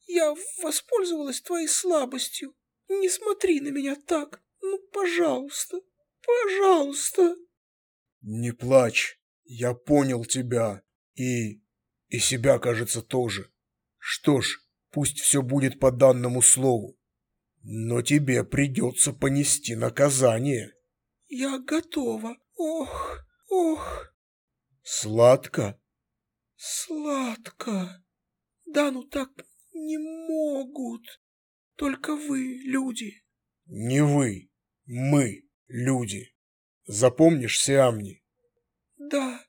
Я воспользовалась твоей слабостью. Не смотри на меня так. Ну, пожалуйста, пожалуйста. Не плачь. Я понял тебя. И... и себя, кажется, тоже. Что ж, пусть все будет по данному слову. Но тебе придется понести наказание. Я готова. Ох, ох. Сладко? Сладко. Да, ну так не могут. Только вы, люди. Не вы. Мы, люди. Запомнишь, Сиамни? Да,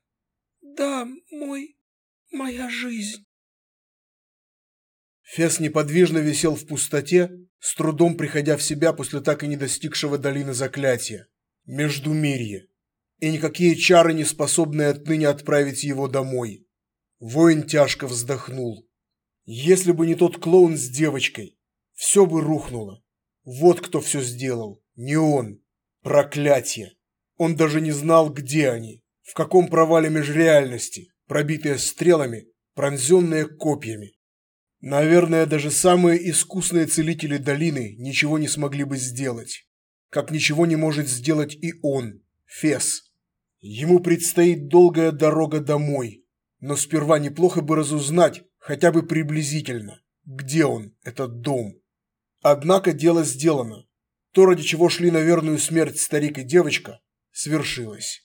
да, мой... моя жизнь. Фес неподвижно висел в пустоте, с трудом приходя в себя после так и не достигшего долины заклятия. Междумирье. И никакие чары не способны отныне отправить его домой. Воин тяжко вздохнул. Если бы не тот клоун с девочкой, все бы рухнуло. Вот кто все сделал, не он. Проклятие. Он даже не знал, где они. В каком провале межреальности, пробитые стрелами, пронзенные копьями. Наверное, даже самые искусные целители долины ничего не смогли бы сделать. Как ничего не может сделать и он, Фес. Ему предстоит долгая дорога домой. Но сперва неплохо бы разузнать, хотя бы приблизительно, где он, этот дом. Однако дело сделано. То, ради чего шли на верную смерть старик и девочка, свершилось.